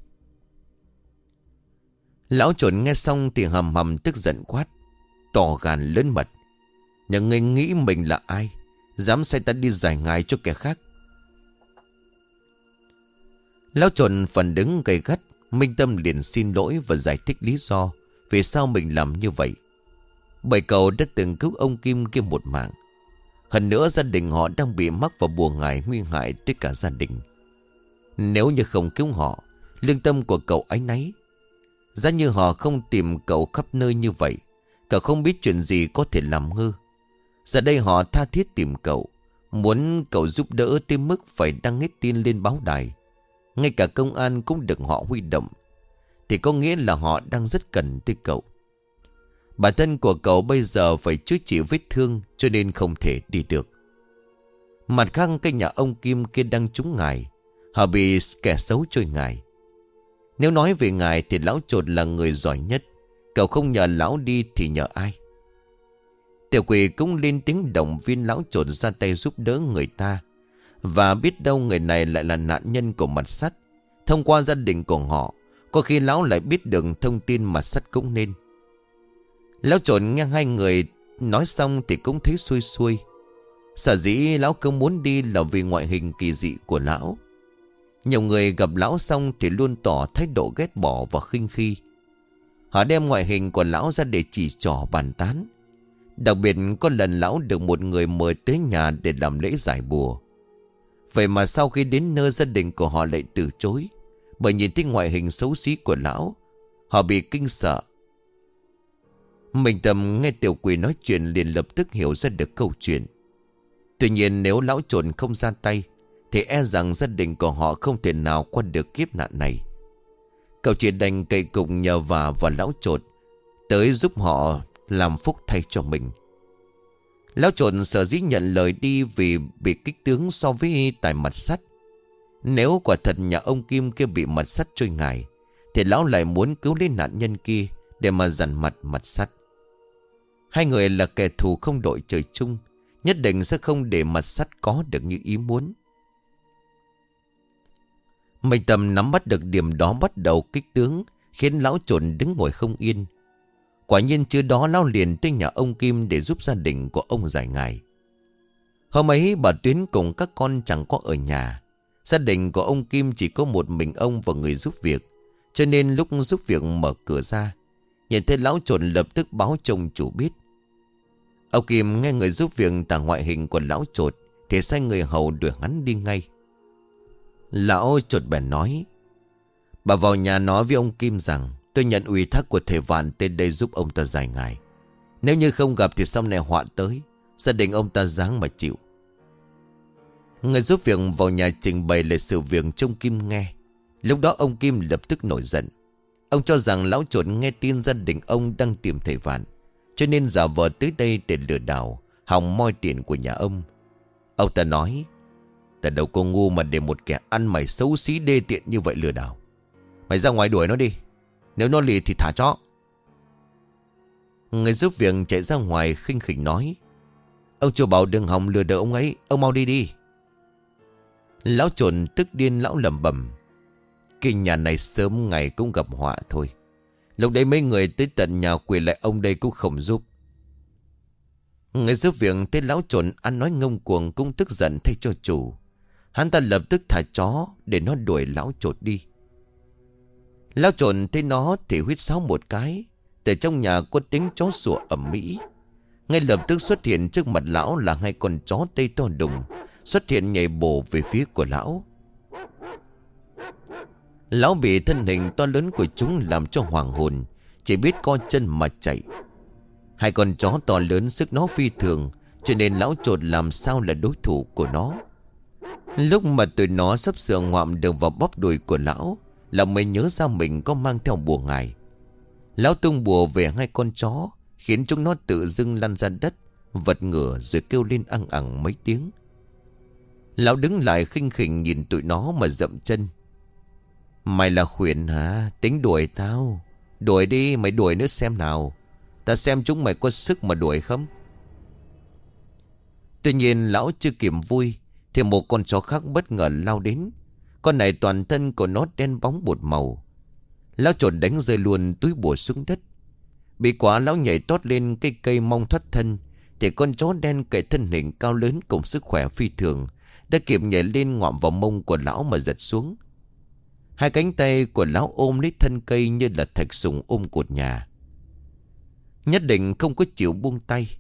Lão trộn nghe xong thì hầm hầm tức giận quát, Tỏ gàn lớn mật. Nhà ngươi nghĩ mình là ai? Dám sai ta đi giải ngài cho kẻ khác. Lão trộn phần đứng gầy gắt, Minh Tâm liền xin lỗi và giải thích lý do Vì sao mình làm như vậy. Bởi cậu đã từng cứu ông Kim kia một mạng. Hơn nữa gia đình họ đang bị mắc vào bùa ngài nguy hại tới cả gia đình. Nếu như không cứu họ, Lương tâm của cậu ấy nấy Giá như họ không tìm cậu khắp nơi như vậy, Cậu không biết chuyện gì có thể làm ngư Giờ đây họ tha thiết tìm cậu, Muốn cậu giúp đỡ tới mức phải đăng hết tin lên báo đài. Ngay cả công an cũng được họ huy động, Thì có nghĩa là họ đang rất cần tới cậu. Bản thân của cậu bây giờ phải chữa trị vết thương Cho nên không thể đi được. Mặt khác cây nhà ông Kim kia đang trúng ngài. Họ bị kẻ xấu trôi ngài Nếu nói về ngài thì lão trột là người giỏi nhất Cậu không nhờ lão đi thì nhờ ai Tiểu quỷ cũng lên tiếng động viên lão trộn ra tay giúp đỡ người ta. Và biết đâu người này lại là nạn nhân của mặt sắt. Thông qua gia đình của họ, có khi lão lại biết được thông tin mặt sắt cũng nên. Lão trộn nghe hai người nói xong thì cũng thấy xuôi xuôi. Sở dĩ lão không muốn đi là vì ngoại hình kỳ dị của lão. Nhiều người gặp lão xong thì luôn tỏ thái độ ghét bỏ và khinh khi. Họ đem ngoại hình của lão ra để chỉ trỏ bàn tán. Đặc biệt có lần lão được một người mời tới nhà để làm lễ giải bùa. Vậy mà sau khi đến nơi gia đình của họ lại từ chối. Bởi nhìn thấy ngoại hình xấu xí của lão. Họ bị kinh sợ. Mình tầm nghe tiểu quỷ nói chuyện liền lập tức hiểu ra được câu chuyện. Tuy nhiên nếu lão trộn không ra tay. Thì e rằng gia đình của họ không thể nào qua được kiếp nạn này. Cậu chỉ đành cậy cùng nhờ và và lão trột. Tới giúp họ làm phúc thay cho mình Lão trộn sở dĩ nhận lời đi Vì bị kích tướng so với tài mặt sắt Nếu quả thật nhà ông Kim kia bị mặt sắt trôi ngài, Thì lão lại muốn cứu lấy nạn nhân kia Để mà dằn mặt mặt sắt Hai người là kẻ thù không đội trời chung, Nhất định sẽ không để mặt sắt có được như ý muốn mình tầm nắm bắt được điểm đó bắt đầu kích tướng Khiến lão trộn đứng ngồi không yên Quả nhiên chưa đó lao liền tới nhà ông Kim để giúp gia đình của ông giải ngài. Hôm ấy bà Tuyến cùng các con chẳng có ở nhà. Gia đình của ông Kim chỉ có một mình ông và người giúp việc. Cho nên lúc giúp việc mở cửa ra, nhìn thấy lão trộn lập tức báo chồng chủ biết. Ông Kim nghe người giúp việc tả ngoại hình của lão trột thì sai người hầu đuổi hắn đi ngay. Lão trột bèn nói. Bà vào nhà nói với ông Kim rằng, Tôi nhận ủy thác của thể vạn tên đây giúp ông ta giải ngài. Nếu như không gặp thì sau này họa tới, Gia đình ông ta dáng mà chịu. Người giúp việc vào nhà trình bày lại sự việc trong Kim nghe. Lúc đó ông Kim lập tức nổi giận. Ông cho rằng lão chuột nghe tin gia đình ông đang tìm thể vạn, Cho nên giả vờ tới đây để lừa đảo, Hòng moi tiền của nhà ông. Ông ta nói Ta đâu có ngu mà để một kẻ ăn mày xấu xí đê tiện như vậy lừa đảo. Mày ra ngoài đuổi nó đi. Nếu nó lì thì thả cho Người giúp việc chạy ra ngoài khinh khỉnh nói, Ông chủ bảo đừng hòng lừa đỡ ông ấy, Ông mau đi đi. Lão trộn tức điên lão lầm bầm Cái nhà này sớm ngày cũng gặp họa thôi. Lúc đấy mấy người tới tận nhà quỳ lại ông đây cũng không giúp. Người giúp việc thấy lão trộn ăn nói ngông cuồng cũng tức giận thay cho chủ. Hắn ta lập tức thả chó để nó đuổi lão trột đi. Lão trộn thấy nó thì huyết sáo một cái. Từ trong nhà có tiếng chó sủa ẩm mỹ Ngay lập tức xuất hiện trước mặt lão là hai con chó tây to đùng, Xuất hiện nhảy bổ về phía của lão. Lão bị thân hình to lớn của chúng làm cho hoàng hồn, Chỉ biết co chân mà chạy. Hai con chó to lớn sức nó phi thường, Cho nên lão trột làm sao là đối thủ của nó. Lúc mà tụi nó sắp sửa ngoạm đường vào bóp đùi của lão Lão mới nhớ ra mình có mang theo bùa ngài. Lão tung bùa về hai con chó, Khiến chúng nó tự dưng lăn ra đất, Vật ngửa rồi kêu lên ăn ẳng mấy tiếng. Lão đứng lại khinh khỉnh nhìn tụi nó mà dậm chân. Mày là khuyển hả? Tính đuổi tao. Đuổi đi, mày đuổi nữa xem nào. Ta xem chúng mày có sức mà đuổi không? Tuy nhiên, lão chưa kiểm vui. Thì một con chó khác bất ngờ lao đến. Con này toàn thân của nó đen bóng bột màu. Lão trộn đánh rơi luôn túi bùa xuống đất. Bị quả lão nhảy tót lên cây cây mong thoát thân, Thì con chó đen cậy thân hình cao lớn cùng sức khỏe phi thường, Đã kịp nhảy lên ngọm vào mông của lão mà giật xuống. Hai cánh tay của lão ôm lấy thân cây như là thạch sùng ôm cột nhà. Nhất định không có chịu buông tay.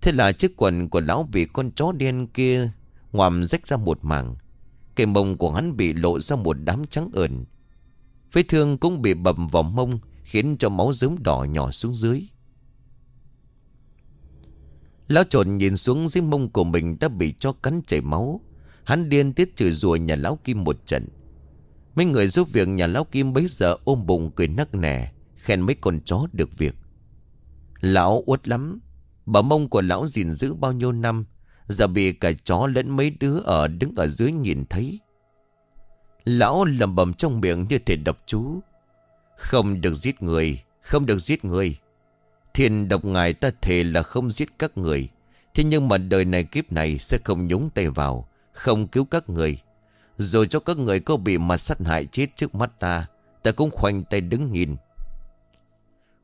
Thế là chiếc quần của lão bị con chó đen kia Ngoàm rách ra một mảng. Cái mông của hắn bị lộ ra một đám trắng ẩn Vết thương cũng bị bầm vào mông, Khiến cho máu dớm đỏ nhỏ xuống dưới. Lão trộn nhìn xuống dưới mông của mình đã bị cho cắn chảy máu. Hắn điên tiết chửi rùa nhà lão Kim một trận. Mấy người giúp việc nhà lão Kim bấy giờ ôm bụng cười nắc nẻ, Khen mấy con chó được việc. Lão uất lắm. Bà mông của lão gìn giữ bao nhiêu năm Giờ bị cả chó lẫn mấy đứa ở đứng ở dưới nhìn thấy. Lão lầm bầm trong miệng như thể độc chú. Không được giết người, Không được giết người. Thiên độc ngài ta thề là không giết các người. Thế nhưng mà đời này kiếp này Sẽ không nhúng tay vào, Không cứu các người. Rồi cho các người có bị mặt sát hại chết trước mắt ta Ta cũng khoanh tay đứng nhìn.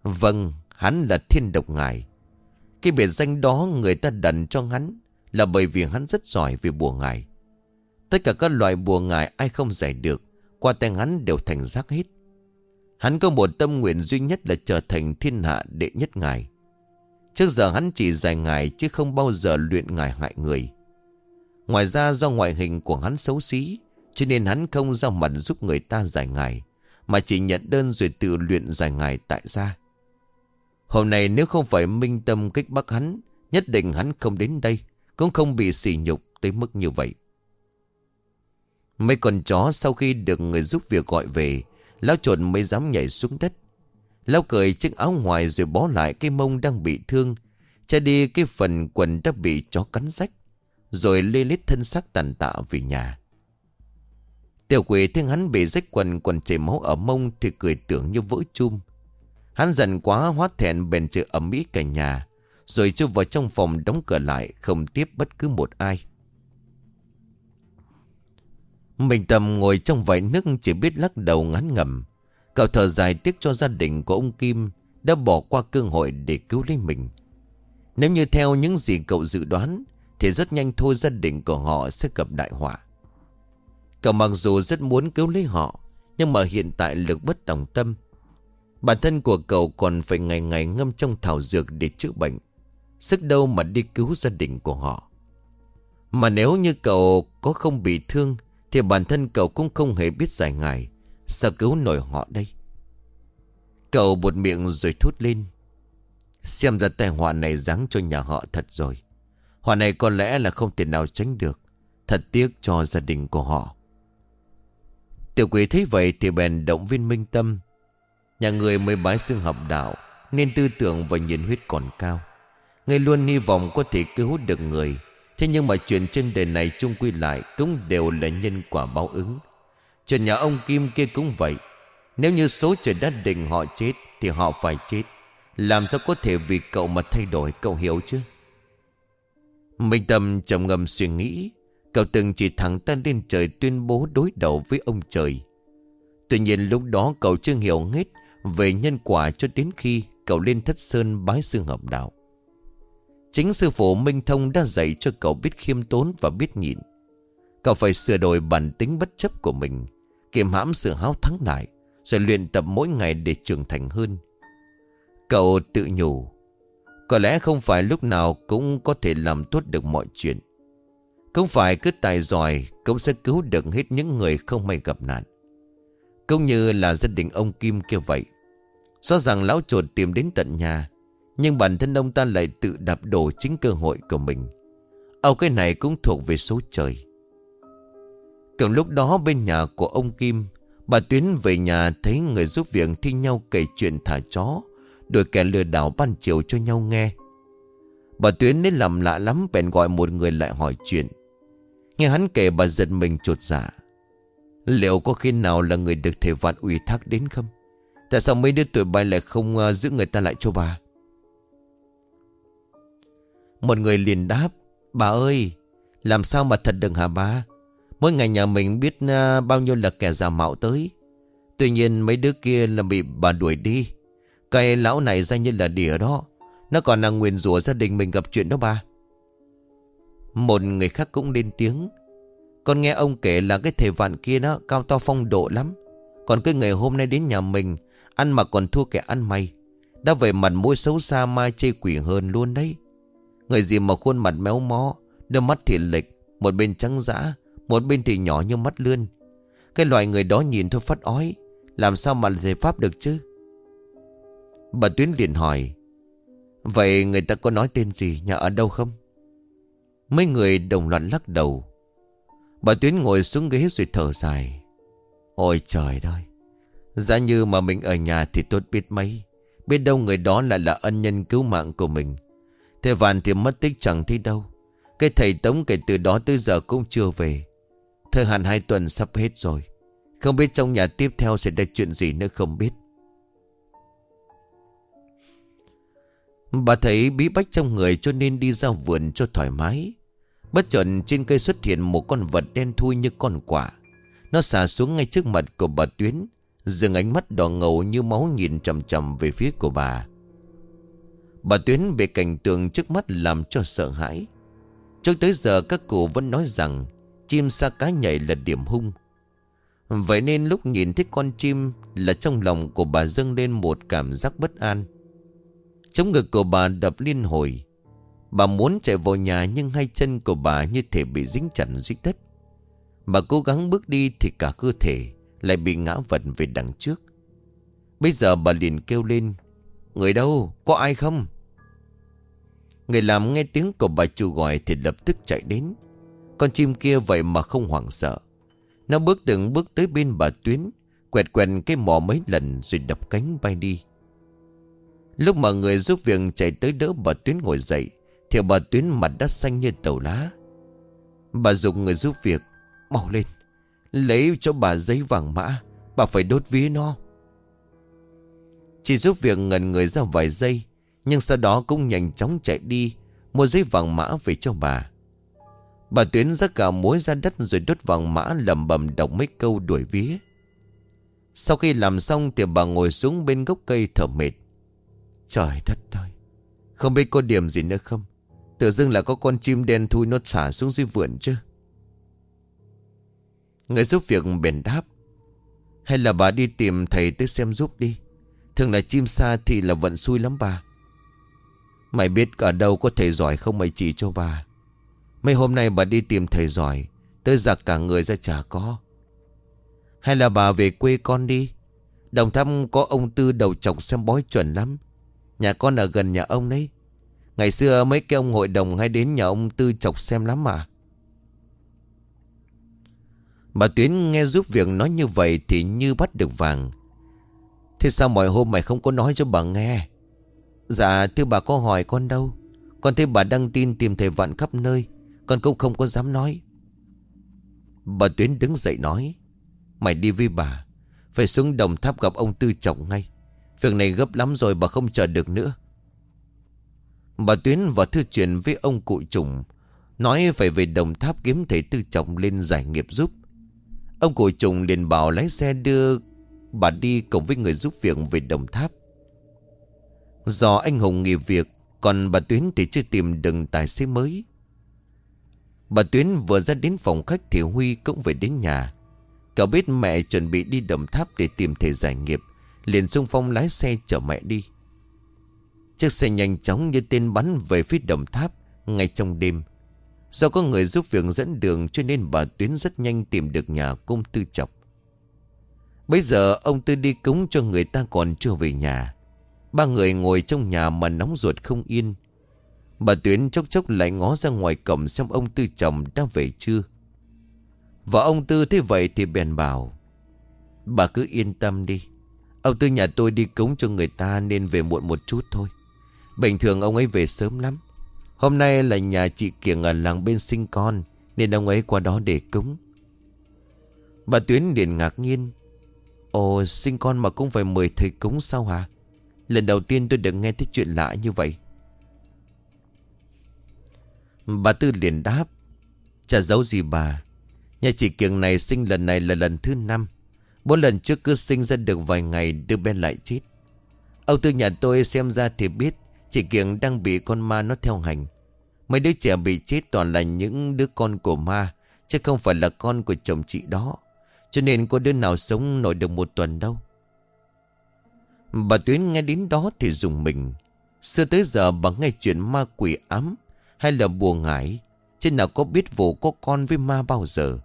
Vâng Hắn là thiên độc ngài. Cái biệt danh đó người ta đặt cho hắn. Là bởi vì hắn rất giỏi về bùa ngài Tất cả các loại bùa ngài ai không giải được, Qua tay hắn đều thành rác hết. Hắn có một tâm nguyện duy nhất là trở thành thiên hạ đệ nhất ngài. Trước giờ hắn chỉ giải ngài chứ không bao giờ luyện ngài hại người. Ngoài ra do ngoại hình của hắn xấu xí, Cho nên hắn không ra mặt giúp người ta giải ngài, Mà chỉ nhận đơn rồi tự luyện giải ngài tại gia. Hôm nay nếu không phải minh tâm kích bắt hắn, Nhất định hắn không đến đây. Cũng không bị sỉ nhục tới mức như vậy. Mấy con chó sau khi được người giúp việc gọi về, Lão trộn mới dám nhảy xuống đất. Lão cởi chiếc áo ngoài rồi bó lại cái mông đang bị thương, Che đi cái phần quần đã bị chó cắn rách, Rồi lê lết thân xác tàn tạ về nhà. Tiểu quỷ thấy hắn bị rách quần quần chảy máu ở mông Thì cười tưởng như vỡ chum. Hắn giận quá hóa thẹn bèn chữ ẩm mỹ cả nhà. Rồi chui vào trong phòng đóng cửa lại, Không tiếp bất cứ một ai. Mình tầm ngồi trong vải nước Chỉ biết lắc đầu ngắn ngầm Cậu thở dài tiếc cho gia đình của ông Kim Đã bỏ qua cơ hội để cứu lấy mình. Nếu như theo những gì cậu dự đoán, Thì rất nhanh thôi gia đình của họ sẽ gặp đại họa. Cậu mặc dù rất muốn cứu lấy họ, Nhưng mà hiện tại lực bất đồng tâm. Bản thân của cậu còn phải ngày ngày ngâm trong thảo dược để chữa bệnh. Sức đâu mà đi cứu gia đình của họ. Mà nếu như cậu có không bị thương, thì bản thân cậu cũng không hề biết giải ngài. Sao cứu nổi họ đây? Cậu buột miệng rồi thốt lên. Xem ra tai họa này giáng cho nhà họ thật rồi. Họa này có lẽ là không thể nào tránh được. Thật tiếc cho gia đình của họ. Tiểu quỷ thấy vậy thì bèn động viên minh tâm Nhà người mới bái xương học đạo, Nên tư tưởng và nhiệt huyết còn cao Người luôn hy vọng có thể cứu được người. Thế nhưng mà chuyện trên đời này chung quy lại Cũng đều là nhân quả báo ứng. Chuyện nhà ông Kim kia cũng vậy. Nếu như số trời đã định họ chết, Thì họ phải chết. Làm sao có thể vì cậu mà thay đổi, Cậu hiểu chứ? Minh Tâm trầm ngầm suy nghĩ. Cậu từng chỉ thẳng tay lên trời tuyên bố đối đầu với ông trời. Tuy nhiên lúc đó cậu chưa hiểu hết về nhân quả cho đến khi cậu lên thất sơn bái sư hợp đạo. Chính sư phụ Minh Thông đã dạy cho cậu biết khiêm tốn và biết nhịn. Cậu phải sửa đổi bản tính bất chấp của mình, kiềm hãm sự háo thắng lại, Rồi luyện tập mỗi ngày để trưởng thành hơn. Cậu tự nhủ Có lẽ không phải lúc nào cũng có thể làm tốt được mọi chuyện. Không phải cứ tài giỏi Cũng sẽ cứu được hết những người không may gặp nạn. Cũng như là gia đình ông Kim kia vậy. Do rằng lão chuột tìm đến tận nhà nhưng bản thân ông ta lại tự đạp đổ chính cơ hội của mình. Âu cái này cũng thuộc về số trời. Cùng lúc đó bên nhà của ông Kim, Bà Tuyến về nhà thấy người giúp việc thi nhau kể chuyện thả chó, Đuổi kẻ lừa đảo ban chiều cho nhau nghe. Bà Tuyến nên làm lạ lắm, bèn gọi một người lại hỏi chuyện. Nghe hắn kể bà giật mình trột dạ. Liệu có khi nào là người được thể vạn ủy thác đến không? Tại sao mấy đứa tuổi bay lại không à, giữ người ta lại cho bà? Một người liền đáp, Bà ơi, Làm sao mà thật đừng hả ba Mỗi ngày nhà mình biết à, bao nhiêu là kẻ giả mạo tới. Tuy nhiên mấy đứa kia là bị bà đuổi đi. Cái lão này danh như là đỉa đó. Nó còn là nguyền rủa gia đình mình gặp chuyện đó ba Một người khác cũng lên tiếng, Con nghe ông kể là cái thầy vạn kia đó, cao to phong độ lắm. Còn cái người hôm nay đến nhà mình, Ăn mà còn thua kẻ ăn may. Đã về mặt mũi xấu xa, mai chê quỷ hơn luôn đấy. Người gì mà khuôn mặt méo mó, Đôi mắt thì lệch, Một bên trắng dã, Một bên thì nhỏ như mắt lươn. Cái loại người đó nhìn thôi phát ói, Làm sao mà thầy Pháp được chứ? Bà Tuyến liền hỏi, Vậy người ta có nói tên gì, Nhà ở đâu không? Mấy người đồng loạt lắc đầu. Bà Tuyến ngồi xuống ghế rồi thở dài, Ôi trời ơi Giá như mà mình ở nhà thì tốt biết mấy, Biết đâu người đó lại là ân nhân cứu mạng của mình. Thế Vạn thì mất tích chẳng thấy đâu. Cái thầy Tống kể từ đó tới giờ cũng chưa về. Thời hạn hai tuần sắp hết rồi. Không biết trong nhà tiếp theo sẽ ra chuyện gì nữa không biết. Bà thấy bí bách trong người cho nên đi ra vườn cho thoải mái. Bất chợt trên cây xuất hiện một con vật đen thui như con quả Nó xả xuống ngay trước mặt của bà Tuyến, Dừng ánh mắt đỏ ngầu như máu nhìn chầm chầm về phía của bà. Bà Tuyến bị cảnh tượng trước mắt làm cho sợ hãi. Trước tới giờ, các cụ vẫn nói rằng Chim sa cá nhảy là điểm hung. Vậy nên lúc nhìn thấy con chim Là trong lòng của bà dâng lên một cảm giác bất an. Trong ngực của bà đập liên hồi. Bà muốn chạy vào nhà Nhưng hai chân của bà như thể bị dính chặt dưới đất. Bà cố gắng bước đi thì cả cơ thể Lại bị ngã vật về đằng trước. Bây giờ bà liền kêu lên, Người đâu? Có ai không? Người làm nghe tiếng của bà chủ gọi Thì lập tức chạy đến. Con chim kia vậy mà không hoảng sợ. Nó bước từng bước tới bên bà Tuyến, Quẹt quẹt cái mỏ mấy lần Rồi đập cánh bay đi. Lúc mà người giúp việc chạy tới đỡ bà Tuyến ngồi dậy, Thì bà Tuyến mặt đất xanh như tàu lá. Bà dùng người giúp việc, Mau lên, Lấy cho bà giấy vàng mã, Bà phải đốt vía nó. Chỉ giúp việc ngần người ra vài giây nhưng sau đó cũng nhanh chóng chạy đi, Mua giấy vàng mã về cho bà. Bà Tuyến rắc cả muối ra đất Rồi đốt vàng mã lầm bầm đọc mấy câu đuổi vía. Sau khi làm xong Thì bà ngồi xuống bên gốc cây thở mệt. Trời đất ơi, Không biết có điểm gì nữa không? Tự dưng là có con chim đen thui nó xả xuống dưới vườn chứ. Người giúp việc bền đáp. Hay là bà đi tìm thầy tới xem giúp đi. Thường là chim xa thì là vận xui lắm bà. Mày biết ở đâu có thầy giỏi không mày chỉ cho bà? Mấy hôm nay bà đi tìm thầy giỏi, Tới giặc cả người ra chả có. Hay là bà về quê con đi? Đồng thăm có ông Tư đầu chọc xem bói chuẩn lắm. Nhà con ở gần nhà ông đấy. Ngày xưa mấy cái ông hội đồng hay đến nhà ông Tư chọc xem lắm mà. Bà Tuyến nghe giúp việc nói như vậy thì như bắt được vàng. Thế sao mọi hôm mày không có nói cho bà nghe? Dạ thưa bà có hỏi con đâu. Con thấy bà đăng tin tìm thầy vạn khắp nơi. Con cũng không có dám nói. Bà Tuyến đứng dậy nói, Mày đi với bà. Phải xuống đồng tháp gặp ông Tư Trọng ngay. Việc này gấp lắm rồi bà không chờ được nữa. Bà Tuyến và thư chuyện với ông cụ trùng Nói phải về đồng tháp kiếm thầy Tư Trọng lên giải nghiệp giúp. Ông cụ trùng liền bảo lái xe đưa bà đi cùng với người giúp việc về đồng tháp. Do anh Hùng nghỉ việc, Còn bà Tuyến thì chưa tìm được tài xế mới. Bà Tuyến vừa ra đến phòng khách Thì Huy cũng về đến nhà. Cậu biết mẹ chuẩn bị đi đồng tháp để tìm thể giải nghiệp, Liền xung phong lái xe chở mẹ đi. Chiếc xe nhanh chóng như tên bắn về phía đồng tháp Ngay trong đêm. Do có người giúp việc dẫn đường Cho nên bà Tuyến rất nhanh tìm được nhà cung tư chọc. Bây giờ ông Tư đi cúng cho người ta còn chưa về nhà. Ba người ngồi trong nhà mà nóng ruột không yên. Bà Tuyến chốc chốc lại ngó ra ngoài cổng xem ông Tư chồng đã về chưa. Và ông Tư thế vậy thì bèn bảo, Bà cứ yên tâm đi. Ông Tư nhà tôi đi cúng cho người ta nên về muộn một chút thôi. Bình thường ông ấy về sớm lắm. Hôm nay là nhà chị Kiểng ở làng bên sinh con, Nên ông ấy qua đó để cúng Bà Tuyến liền ngạc nhiên, Ồ, sinh con mà cũng phải mời thầy cúng sao hả? Lần đầu tiên tôi được nghe thấy chuyện lạ như vậy. Bà Tư liền đáp, Chả giấu gì bà. Nhà chị Kiều này sinh lần này là lần thứ năm. Bốn lần trước cứ sinh ra được vài ngày Đưa bên lại chết. Ông Tư nhà tôi xem ra thì biết Chị Kiều đang bị con ma nó theo hành. Mấy đứa trẻ bị chết toàn là những đứa con của ma, Chứ không phải là con của chồng chị đó. Cho nên có đứa nào sống nổi được một tuần đâu. Bà Tuyến nghe đến đó thì dùng mình. Xưa tới giờ bà nghe chuyện ma quỷ ám Hay là bùa ngải, Chứ nào có biết vụ có con với ma bao giờ.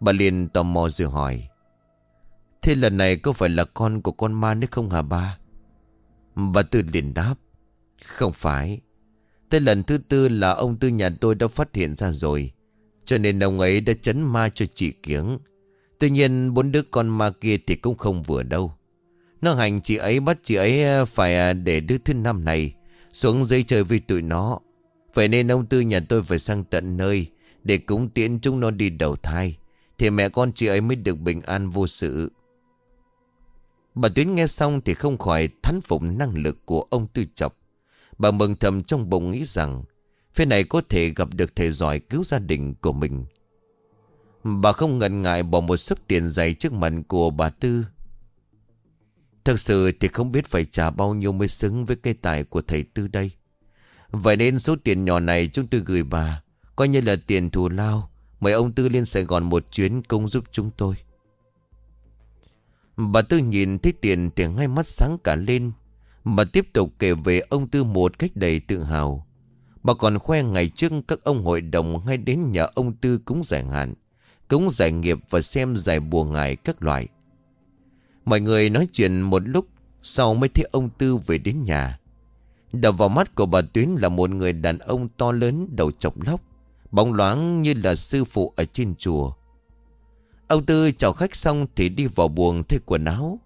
Bà liền tò mò rồi hỏi, Thế lần này có phải là con của con ma nữa không hả ba? Bà Tư liền đáp, Không phải. Tới lần thứ tư là ông Tư nhà tôi đã phát hiện ra rồi, Cho nên ông ấy đã chấn ma cho chị Kiếng. Tuy nhiên bốn đứa con ma kia thì cũng không vừa đâu. Nó hành chị ấy, bắt chị ấy ờ, phải ờ, để đứa thứ năm này Xuống dây chơi với tụi nó. Vậy nên ông Tư nhà tôi phải sang tận nơi Để cúng tiễn chúng nó đi đầu thai, Thì mẹ con chị ấy mới được bình an vô sự. Bà Tuyến nghe xong thì không khỏi thán phục năng lực của ông Tư Chọc. Bà mừng thầm trong bụng nghĩ rằng, Phía này có thể gặp được thầy giỏi cứu gia đình của mình. Bà không ngần ngại bỏ một sức tiền dày trước mặt của bà Tư. Thật sự thì không biết phải trả bao nhiêu mới xứng với cây tài của thầy Tư đây. Vậy nên số tiền nhỏ này chúng tôi gửi bà, Coi như là tiền thù lao, Mời ông Tư lên Sài Gòn một chuyến công giúp chúng tôi. Bà Tư nhìn thấy tiền thì ngay mắt sáng cả lên. Bà tiếp tục kể về ông Tư một cách đầy tự hào. Bà còn khoe ngày trước các ông hội đồng hay đến nhà ông Tư cúng giải hạn, Cúng giải nghiệp và xem giải bùa ngài các loại. Mọi người nói chuyện một lúc, Sau mới thấy ông Tư về đến nhà. Đập vào mắt của bà Tuyến là một người đàn ông to lớn, đầu chọc lóc, Bóng loáng như là sư phụ ở trên chùa. Ông Tư chào khách xong thì đi vào buồng thay quần áo.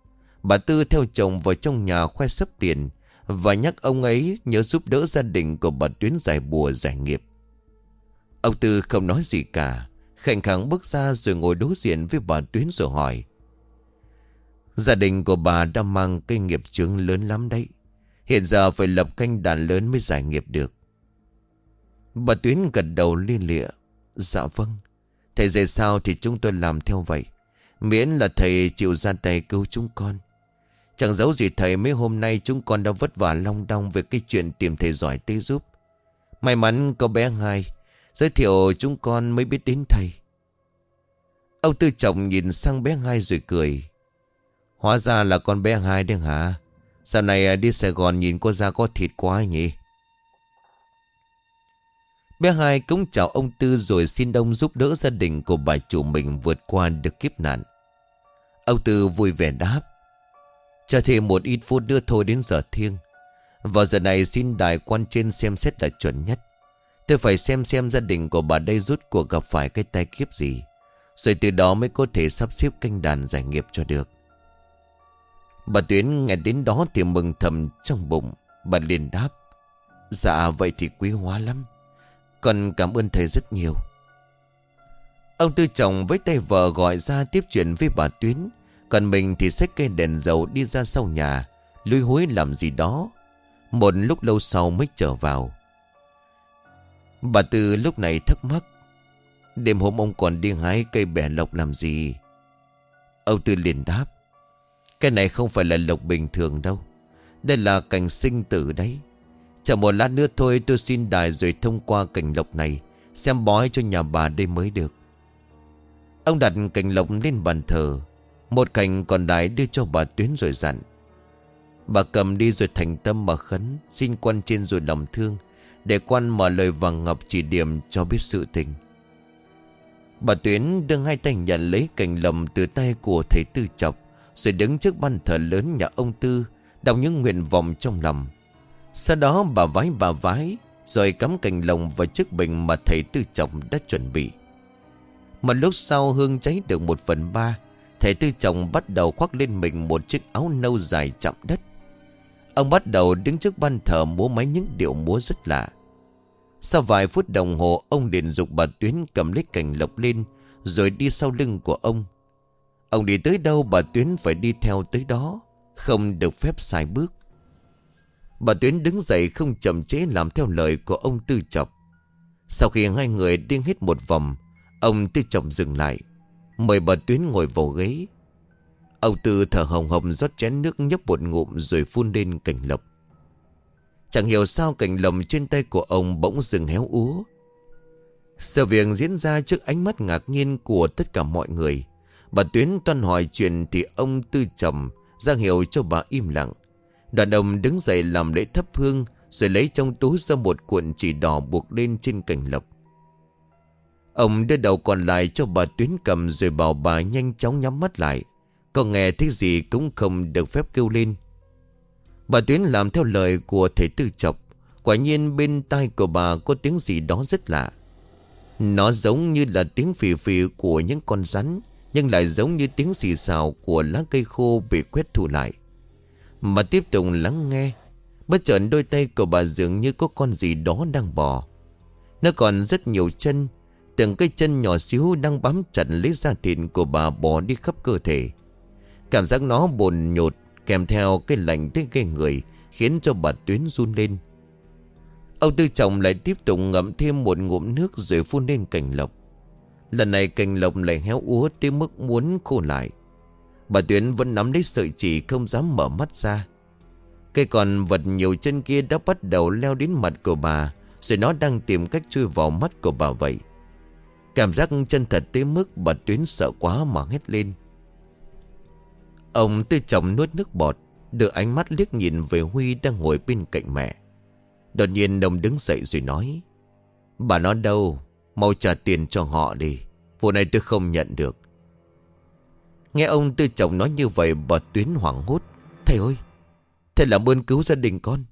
Bà Tư theo chồng vào trong nhà khoe sấp tiền Và nhắc ông ấy nhớ giúp đỡ gia đình của bà Tuyến giải bùa giải nghiệp. Ông Tư không nói gì cả Khảnh khẳng bước ra rồi ngồi đối diện với bà Tuyến rồi hỏi Gia đình của bà đã mang cây nghiệp chướng lớn lắm đấy. Hiện giờ phải lập canh đàn lớn mới giải nghiệp được. Bà Tuyến gật đầu liên lịa. Dạ vâng. Thầy dạy sao thì chúng tôi làm theo vậy. Miễn là thầy chịu ra tay cứu chúng con. Chẳng giấu gì thầy mấy hôm nay chúng con đã vất vả long đong về cái chuyện tìm thầy giỏi tế giúp. May mắn có bé hai, giới thiệu chúng con mới biết đến thầy. Ông Tư Trọng nhìn sang bé hai rồi cười. Hóa ra là con bé hai đấy hả? Sau này à, đi Sài Gòn nhìn cô ra có thịt quá nhỉ? Bé hai cũng chào ông Tư rồi xin ông giúp đỡ gia đình của bà chủ mình vượt qua được kiếp nạn. Ông Tư vui vẻ đáp. Chờ thêm một ít phút nữa thôi đến giờ thiêng Vào giờ này xin đài quan trên xem xét là chuẩn nhất Tôi phải xem xem gia đình của bà đây rút cuộc gặp phải cái tai kiếp gì, Rồi từ đó mới có thể sắp xếp canh đàn giải nghiệp cho được Bà Tuyến nghe đến đó thì mừng thầm trong bụng. Bà liền đáp Dạ vậy thì quý hóa lắm. Còn cảm ơn thầy rất nhiều. Ông tư chồng với tay vợ gọi ra tiếp chuyện với bà Tuyến. Còn mình thì xách cây đèn dầu đi ra sau nhà Lùi hối làm gì đó. Một lúc lâu sau mới trở vào. Bà Tư lúc này thắc mắc, Đêm hôm ông còn đi hái cây bẻ lộc làm gì? Ông Tư liền đáp cái này không phải là lộc bình thường đâu. Đây là cảnh sinh tử đấy. Chờ một lát nữa thôi, tôi xin đài rồi thông qua cảnh lộc này, Xem bói cho nhà bà đây mới được. Ông đặt cành lộc lên bàn thờ. Một cành còn đài đưa cho bà Tuyến rồi dặn. Bà cầm đi rồi thành tâm mà khấn, Xin quan trên rồi lòng thương, Để quan mở lời vàng ngọc chỉ điểm cho biết sự tình. Bà Tuyến đưa hai tay nhận lấy cành lầm từ tay của thầy Tư Chọc. Rồi đứng trước ban thờ lớn nhà ông Tư, Đọc những nguyện vọng trong lòng. Sau đó bà vái bà vái, Rồi cắm cành lồng vào chiếc bình mà thầy Tư Trọng đã chuẩn bị. Một lúc sau hương cháy được một phần ba, Thầy Tư Chồng bắt đầu khoác lên mình một chiếc áo nâu dài chạm đất. Ông bắt đầu đứng trước ban thờ múa máy những điệu múa rất lạ. Sau vài phút đồng hồ, ông liền dục bà Tuyến cầm lấy cành lộc lên, Rồi đi sau lưng của ông. Ông đi tới đâu, bà Tuyến phải đi theo tới đó. Không được phép sai bước. Bà Tuyến đứng dậy không chậm chế làm theo lời của ông Tư Chọc. Sau khi hai người đi hết một vòng, Ông Tư Chọc dừng lại. Mời bà Tuyến ngồi vào ghế. Ông Tư thở hồng hồng rót chén nước nhấp một ngụm rồi phun lên cành lộc. Chẳng hiểu sao cành lồng trên tay của ông bỗng dừng héo úa. Sự việc diễn ra trước ánh mắt ngạc nhiên của tất cả mọi người. Bà Tuyến toan hỏi chuyện thì ông tư trầm ra hiệu cho bà im lặng. Đoàn ông đứng dậy làm lễ thắp hương, Rồi lấy trong túi ra một cuộn chỉ đỏ buộc lên trên cành lộc. Ông đưa đầu còn lại cho bà Tuyến cầm rồi bảo bà nhanh chóng nhắm mắt lại. Còn nghe thấy gì cũng không được phép kêu lên. Bà Tuyến làm theo lời của thầy Tư Chọc Quả nhiên bên tai của bà có tiếng gì đó rất lạ. Nó giống như là tiếng phì phì của những con rắn. Nhưng lại giống như tiếng xì xào của lá cây khô bị quét thu lại. Mà tiếp tục lắng nghe, Bất chợt đôi tay của bà dường như có con gì đó đang bò. Nó còn rất nhiều chân, Từng cái chân nhỏ xíu đang bám chặt lấy da thịt của bà bò đi khắp cơ thể. Cảm giác nó bồn nhột Kèm theo cái lạnh tới gây người Khiến cho bà Tuyến run lên. Ông Tư Trọng lại tiếp tục ngậm thêm một ngụm nước Rồi phun lên cành lộc Lần này cành lộc lại héo úa Tới mức muốn khô lại. Bà Tuyến vẫn nắm lấy sợi chỉ Không dám mở mắt ra. Cây còn vật nhiều chân kia đã bắt đầu leo đến mặt của bà, Rồi nó đang tìm cách chui vào mắt của bà vậy. Cảm giác chân thật tới mức bà Tuyến sợ quá mà hét lên. Ông tư chồng nuốt nước bọt, Đưa ánh mắt liếc nhìn về Huy đang ngồi bên cạnh mẹ. Đột nhiên ông đứng dậy rồi nói, Bà nó đâu? Mau trả tiền cho họ đi. Vụ này tôi không nhận được. Nghe ông tư chồng nói như vậy, Bà Tuyến hoảng hốt. Thầy ơi, Thầy làm ơn cứu gia đình con.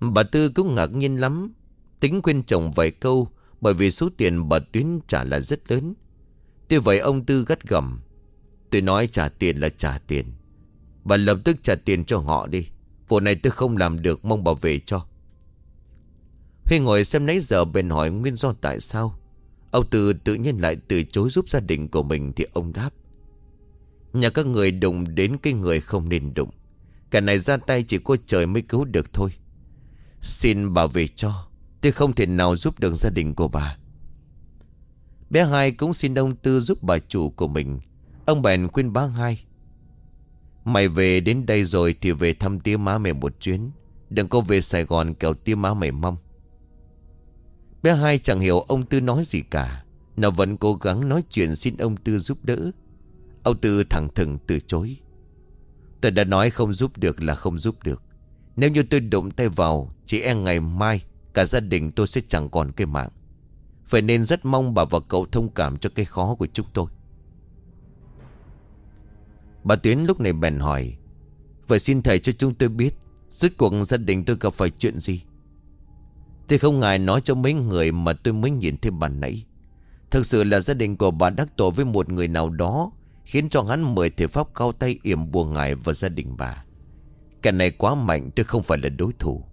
Bà Tư cũng ngạc nhiên lắm. Tính khuyên chồng vài câu, Bởi vì số tiền bà Tuyến trả là rất lớn. Tuy vậy ông Tư gắt gầm Tôi nói trả tiền là trả tiền. Bà lập tức trả tiền cho họ đi. Vụ này tôi không làm được, mong bảo vệ cho. Huy ngồi xem nãy giờ bèn hỏi nguyên do tại sao. Ông Tư tự nhiên lại từ chối giúp gia đình của mình Thì ông đáp. Nhà các người đụng đến cái người không nên đụng. Cả này ra tay chỉ có trời mới cứu được thôi. Xin bà về cho, Tôi không thể nào giúp được gia đình của bà. Bé hai cũng xin ông Tư giúp bà chủ của mình. Ông bèn khuyên bác hai. Mày về đến đây rồi thì về thăm tía má mày một chuyến. Đừng có về Sài Gòn kẻo tía má mày mong. Bé hai chẳng hiểu ông Tư nói gì cả. Nó vẫn cố gắng nói chuyện xin ông Tư giúp đỡ. Ông Tư thẳng thừng từ chối. Tôi đã nói không giúp được là không giúp được. Nếu như tôi đụng tay vào, Chỉ e ngày mai, Cả gia đình tôi sẽ chẳng còn cái mạng. Vậy nên rất mong bà và cậu thông cảm cho cái khó của chúng tôi. Bà Tuyến lúc này bèn hỏi, Vậy xin thầy cho chúng tôi biết, Rốt cuộc gia đình tôi gặp phải chuyện gì? Tôi không ngại nói cho mấy người Mà tôi mới nhìn thấy bà nãy. Thực sự là gia đình của bà đắc tội với một người nào đó, Khiến cho hắn mời thể pháp cao tay yểm bùa ngài vào gia đình bà. Cái này quá mạnh, tôi không phải là đối thủ.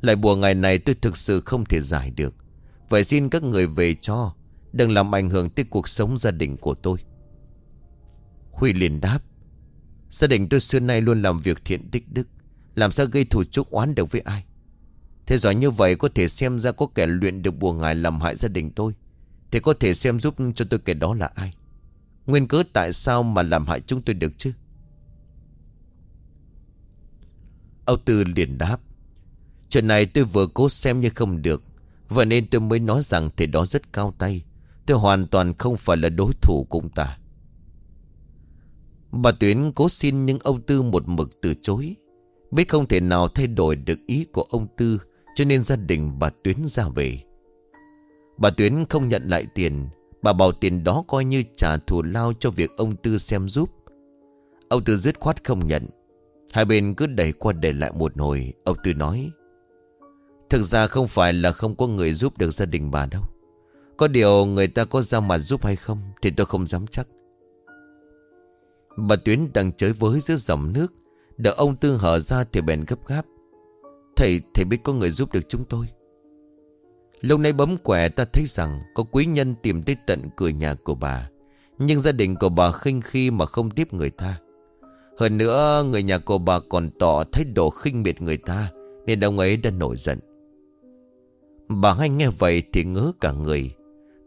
Lại bùa ngài này tôi thực sự không thể giải được. Vậy xin các người về cho, Đừng làm ảnh hưởng tới cuộc sống gia đình của tôi. Huy liền đáp, Gia đình tôi xưa nay luôn làm việc thiện tích đức, Làm sao gây thù chúc oán được với ai? Thế giỏi như vậy có thể xem ra có kẻ luyện được bùa ngài làm hại gia đình tôi. Thì có thể xem giúp cho tôi kẻ đó là ai? Nguyên cớ tại sao mà làm hại chúng tôi được chứ? Âu Tư liền đáp, Chuyện này tôi vừa cố xem nhưng không được. Vậy nên tôi mới nói rằng thầy đó rất cao tay. Tôi hoàn toàn không phải là đối thủ của ta. Bà Tuyến cố xin nhưng ông Tư một mực từ chối. Biết không thể nào thay đổi được ý của ông Tư cho nên gia đình bà Tuyến ra về. Bà Tuyến không nhận lại tiền. Bà bảo tiền đó coi như trả thù lao cho việc ông Tư xem giúp. Ông Tư dứt khoát không nhận. Hai bên cứ đẩy qua đẩy lại một hồi, Ông Tư nói, Thực ra không phải là không có người giúp được gia đình bà đâu. Có điều người ta có ra mặt giúp hay không Thì tôi không dám chắc. Bà Tuyến đang chới với giữa dòng nước. Đợi ông Tư hở ra thì bèn gấp gáp Thầy, thầy biết có người giúp được chúng tôi. Lâu nay bấm quẻ ta thấy rằng Có quý nhân tìm tới tận cửa nhà của bà Nhưng gia đình của bà khinh khi mà không tiếp người ta Hơn nữa người nhà của bà còn tỏ thái độ khinh miệt người ta Nên ông ấy đã nổi giận. Bà hay nghe vậy thì ngớ cả người.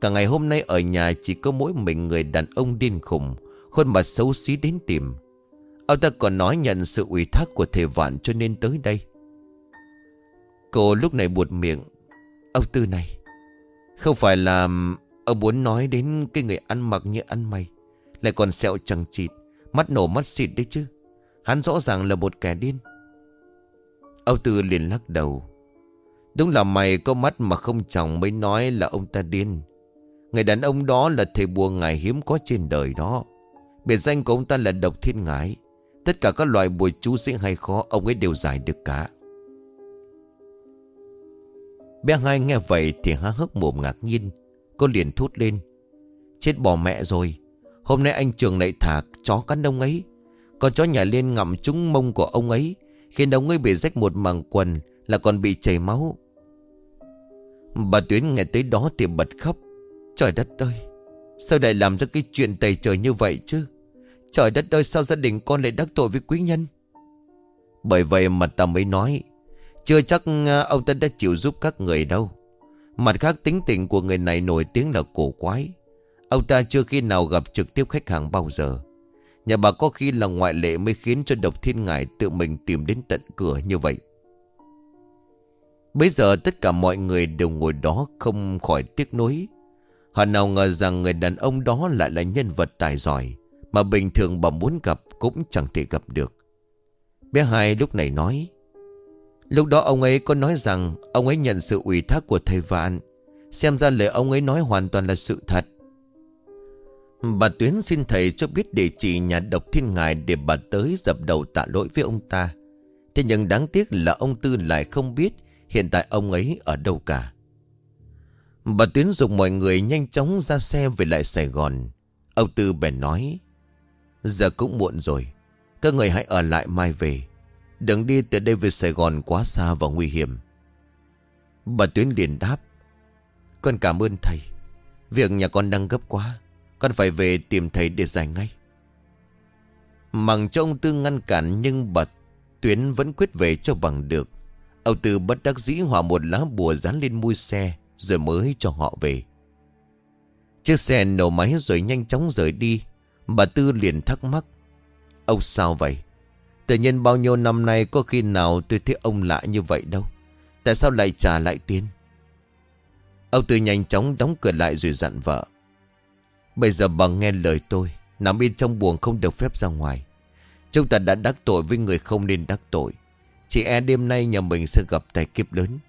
Cả ngày hôm nay ở nhà chỉ có mỗi mình người đàn ông điên khùng Khuôn mặt xấu xí đến tìm. Ông ta còn nói nhận sự ủy thác của thầy vạn cho nên tới đây. Cô lúc này buột miệng. Ông Tư này, Không phải là Ông muốn nói đến cái người ăn mặc như ăn mày, Lại còn sẹo chẳng chịt, Mắt nổ mắt xịt đấy chứ. Hắn rõ ràng là một kẻ điên. Ông Tư liền lắc đầu. Đúng là mày có mắt mà không chồng mới nói là ông ta điên. Người đàn ông đó là thầy bùa ngài hiếm có trên đời đó. Biệt danh của ông ta là độc thiên ngái Tất cả các loại bùa chú sĩ hay khó Ông ấy đều giải được cả. Bé hai nghe vậy thì há hốc mồm ngạc nhiên. Cô liền thút lên. Chết bỏ mẹ rồi. Hôm nay anh trường lại thả chó cắn ông ấy. Còn chó nhà lên ngậm trúng mông của ông ấy, Khiến ông ấy bị rách một màng quần Là còn bị chảy máu. Bà Tuyến nghe tới đó thì bật khóc. Trời đất ơi, Sao lại làm ra cái chuyện tày trời như vậy chứ? Trời đất ơi, sao gia đình con lại đắc tội với quý nhân? Bởi vậy mà ta mới nói chưa chắc ờ, ông ta đã chịu giúp các người đâu. Mặt khác, tính tình của người này nổi tiếng là cổ quái. Ông ta chưa khi nào gặp trực tiếp khách hàng bao giờ. Nhà bà có khi là ngoại lệ mới khiến cho độc thiên ngài tự mình tìm đến tận cửa như vậy. Bây giờ tất cả mọi người đều ngồi đó không khỏi tiếc nuối. Họ nào ngờ rằng người đàn ông đó lại là nhân vật tài giỏi, Mà bình thường bà muốn gặp cũng chẳng thể gặp được. Bé hai lúc này nói Lúc đó ông ấy có nói rằng Ông ấy nhận sự ủy thác của thầy Vạn. Xem ra lời ông ấy nói hoàn toàn là sự thật. Bà Tuyến xin thầy cho biết địa chỉ nhà độc thiên ngài Để bà tới dập đầu tạ lỗi với ông ta. Thế nhưng đáng tiếc là ông Tư lại không biết Hiện tại ông ấy ở đâu cả. Bà Tuyến dục mọi người nhanh chóng ra xe về lại Sài Gòn. Ông Tư bèn nói, Giờ cũng muộn rồi, Các người hãy ở lại mai về. Đừng đi từ đây về Sài Gòn quá xa và nguy hiểm. Bà Tuyến liền đáp, Con cảm ơn thầy. Việc nhà con đang gấp quá, Con phải về tìm thầy để giải ngay. Mặc cho ông Tư ngăn cản Nhưng bà Tuyến vẫn quyết về cho bằng được. Ông Tư bất đắc dĩ hòa một lá bùa dán lên mui xe Rồi mới cho họ về. Chiếc xe nổ máy rồi nhanh chóng rời đi. Bà Tư liền thắc mắc, Ông sao vậy? Tự nhiên bao nhiêu năm nay có khi nào tôi thấy ông lạ như vậy đâu? Tại sao lại trả lại tiền? Ông Tư nhanh chóng đóng cửa lại rồi dặn vợ. Bây giờ bà nghe lời tôi, Nằm bên trong buồng không được phép ra ngoài. Chúng ta đã đắc tội với người không nên đắc tội. Chị e đêm nay nhà mình sẽ gặp tai kiếp lớn.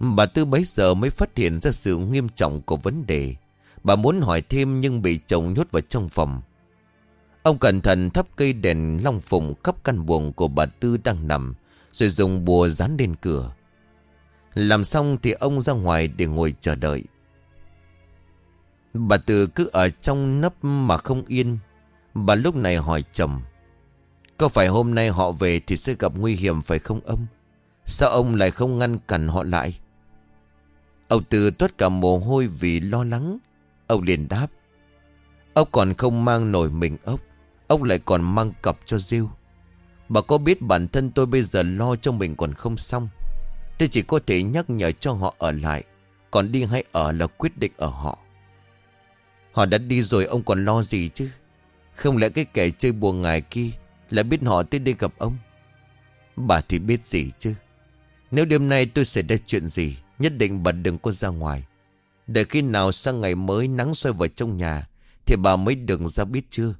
Bà Tư bấy giờ mới phát hiện ra sự nghiêm trọng của vấn đề. Bà muốn hỏi thêm nhưng bị chồng nhốt vào trong phòng. Ông cẩn thận thắp cây đèn long phụng khắp căn buồng của bà Tư đang nằm, Rồi dùng bùa dán lên cửa Làm xong thì ông ra ngoài để ngồi chờ đợi Bà Tư cứ ở trong nấp mà không yên Bà lúc này hỏi chồng, có phải hôm nay họ về thì sẽ gặp nguy hiểm phải không ông? Sao ông lại không ngăn cản họ lại? Ông Tư tất cả mồ hôi vì lo lắng. Ông liền đáp. Ông còn không mang nổi mình ốc. Ông lại còn mang cặp cho Diêu. Bà có biết bản thân tôi bây giờ lo cho mình còn không xong. Tôi chỉ có thể nhắc nhở cho họ ở lại. Còn đi hay ở là quyết định ở họ. Họ đã đi rồi, ông còn lo gì chứ? Không lẽ cái kẻ chơi buồn ngài kia là biết họ tới đây gặp ông Bà thì biết gì chứ Nếu đêm nay tôi xảy ra chuyện gì, Nhất định bà đừng có ra ngoài Để khi nào sang ngày mới nắng soi vào trong nhà, Thì bà mới đừng ra biết chưa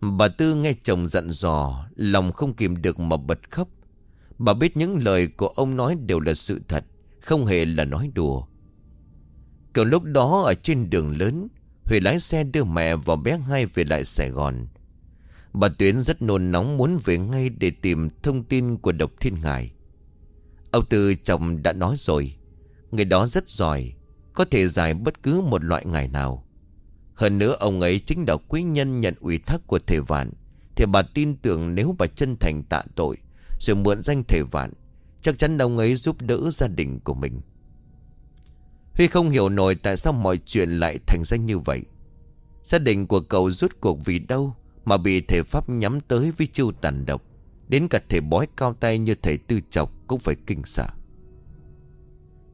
Bà Tư nghe chồng dặn dò, Lòng không kìm được mà bật khóc. Bà biết những lời của ông nói đều là sự thật, Không hề là nói đùa. Cậu lúc đó ở trên đường lớn, Huệ lái xe đưa mẹ và bé hai về lại Sài Gòn. Bà Tuyến rất nôn nóng muốn về ngay để tìm thông tin của độc thiên ngài. Ông Tư chồng đã nói rồi, Người đó rất giỏi, Có thể giải bất cứ một loại ngài nào. Hơn nữa ông ấy chính là quý nhân nhận ủy thác của thể Vạn. Thì bà tin tưởng nếu bà chân thành tạ tội, Rồi mượn danh thể Vạn, Chắc chắn ông ấy giúp đỡ gia đình của mình. Huy không hiểu nổi tại sao mọi chuyện lại thành ra như vậy. Gia đình của cậu rút cuộc vì đâu Mà bị thể Pháp nhắm tới với chiêu tàn độc. Đến cả thể bói cao tay như thể Tư Chọc cũng phải kinh sợ.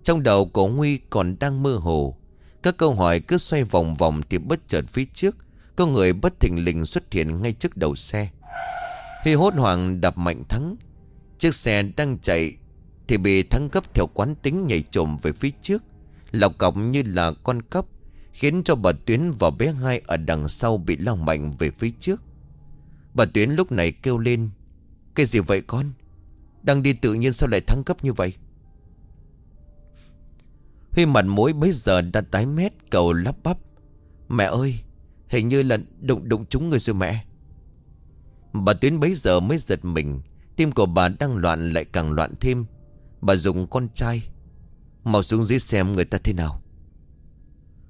Trong đầu của Huy còn đang mơ hồ các câu hỏi cứ xoay vòng vòng thì bất chợt phía trước, Có người bất thình lình xuất hiện ngay trước đầu xe. Huy hốt hoảng đập mạnh thắng, Chiếc xe đang chạy Thì bị thắng gấp theo quán tính nhảy trộm về phía trước, Lọc cọc như là con cắp Khiến cho bà Tuyến và bé hai ở đằng sau bị lao mạnh về phía trước. Bà Tuyến lúc này kêu lên, Cái gì vậy con? Đang đi tự nhiên sao lại thắng cấp như vậy? Huy mặt mũi bấy giờ đã tái mét, cầu lắp bắp. Mẹ ơi, Hình như là đụng đụng chúng người rồi mẹ. Bà Tuyến bấy giờ mới giật mình. Tim của bà đang loạn lại càng loạn thêm. Bà dùng con trai. Mau xuống dưới xem người ta thế nào.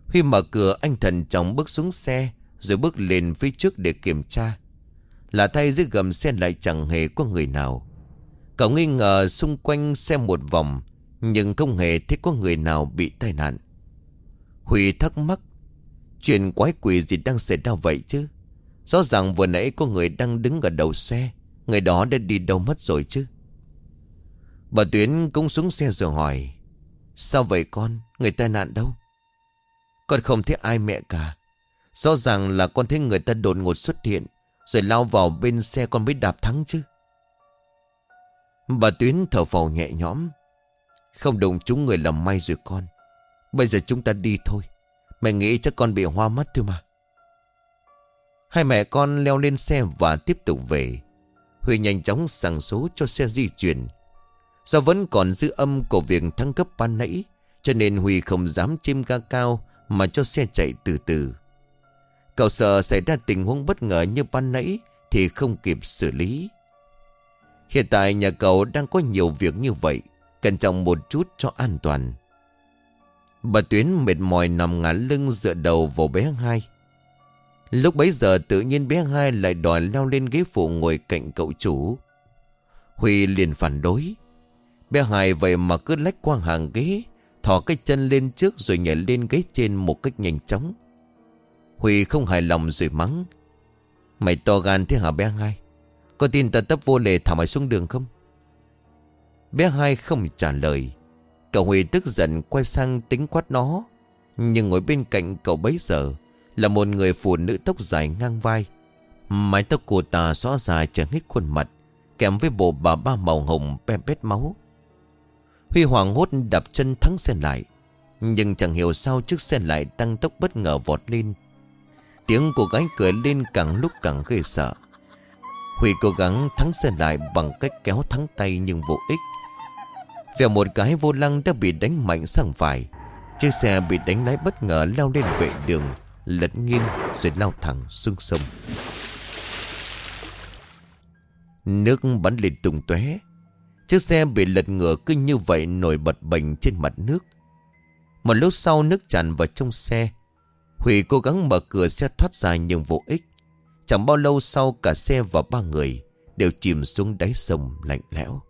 Huy mở cửa, anh thần chồng bước xuống xe, Rồi bước lên phía trước để kiểm tra. Là thay dưới gầm xe lại chẳng hề có người nào. Cậu nghi ngờ xung quanh xe một vòng. Nhưng không hề thấy có người nào bị tai nạn. Huy thắc mắc, Chuyện quái quỷ gì đang xảy ra vậy chứ? Rõ ràng vừa nãy có người đang đứng ở đầu xe, Người đó đã đi đâu mất rồi chứ? Bà Tuyến cũng xuống xe rồi hỏi, Sao vậy con? Người tai nạn đâu? Con không thấy ai mẹ cả. Rõ ràng là con thấy người ta đột ngột xuất hiện, Rồi lao vào bên xe con mới đạp thắng chứ. Bà Tuyến thở phào nhẹ nhõm. Không đụng chúng người làm may rồi con. Bây giờ chúng ta đi thôi. Mẹ nghĩ chắc con bị hoa mắt thôi mà. Hai mẹ con leo lên xe và tiếp tục về. Huy nhanh chóng sẵn số cho xe di chuyển. Do vẫn còn dư âm của việc thăng cấp ban nãy, Cho nên Huy không dám chim ga cao Mà cho xe chạy từ từ. Cậu sợ xảy ra tình huống bất ngờ như ban nãy Thì không kịp xử lý. Hiện tại nhà cậu đang có nhiều việc như vậy. Cẩn trọng một chút cho an toàn. Bà Tuyến mệt mỏi nằm ngả lưng dựa đầu vào bé hai. Lúc bấy giờ tự nhiên bé hai lại đòi leo lên ghế phụ ngồi cạnh cậu chủ. Huy liền phản đối. Bé Hai vậy mà cứ lách qua hàng ghế Thỏ cái chân lên trước rồi nhảy lên ghế trên một cách nhanh chóng. Huy không hài lòng rồi mắng. Mày to gan thế hả bé Hai? Có tin ta tấp vô lề thả mày xuống đường không? Bé Hai không trả lời. Cậu Huy tức giận quay sang tính quát nó. Nhưng ngồi bên cạnh cậu bấy giờ Là một người phụ nữ tóc dài ngang vai. Mái tóc cô ta xóa dài chẳng hết khuôn mặt, Kèm với bộ bà ba màu hồng pe bét máu. Huy hoàng hốt đạp chân thắng xe lại, Nhưng chẳng hiểu sao chiếc xe lại tăng tốc bất ngờ vọt lên. Tiếng cô gái cười lên càng lúc càng ghê sợ. Huy cố gắng thắng xe lại bằng cách kéo thắng tay nhưng vô ích. Vèo một cái vô lăng đã bị đánh mạnh sang phải Chiếc xe bị đánh lái bất ngờ lao lên vệ đường, Lật nghiêng rồi lao thẳng xuống sông Nước bắn lên tung tóe Chiếc xe bị lật ngửa cứ như vậy nổi bật bềnh trên mặt nước. Một lúc sau nước tràn vào trong xe. Huy cố gắng mở cửa xe thoát ra nhưng vô ích. Chẳng bao lâu sau cả xe và ba người đều chìm xuống đáy sông lạnh lẽo.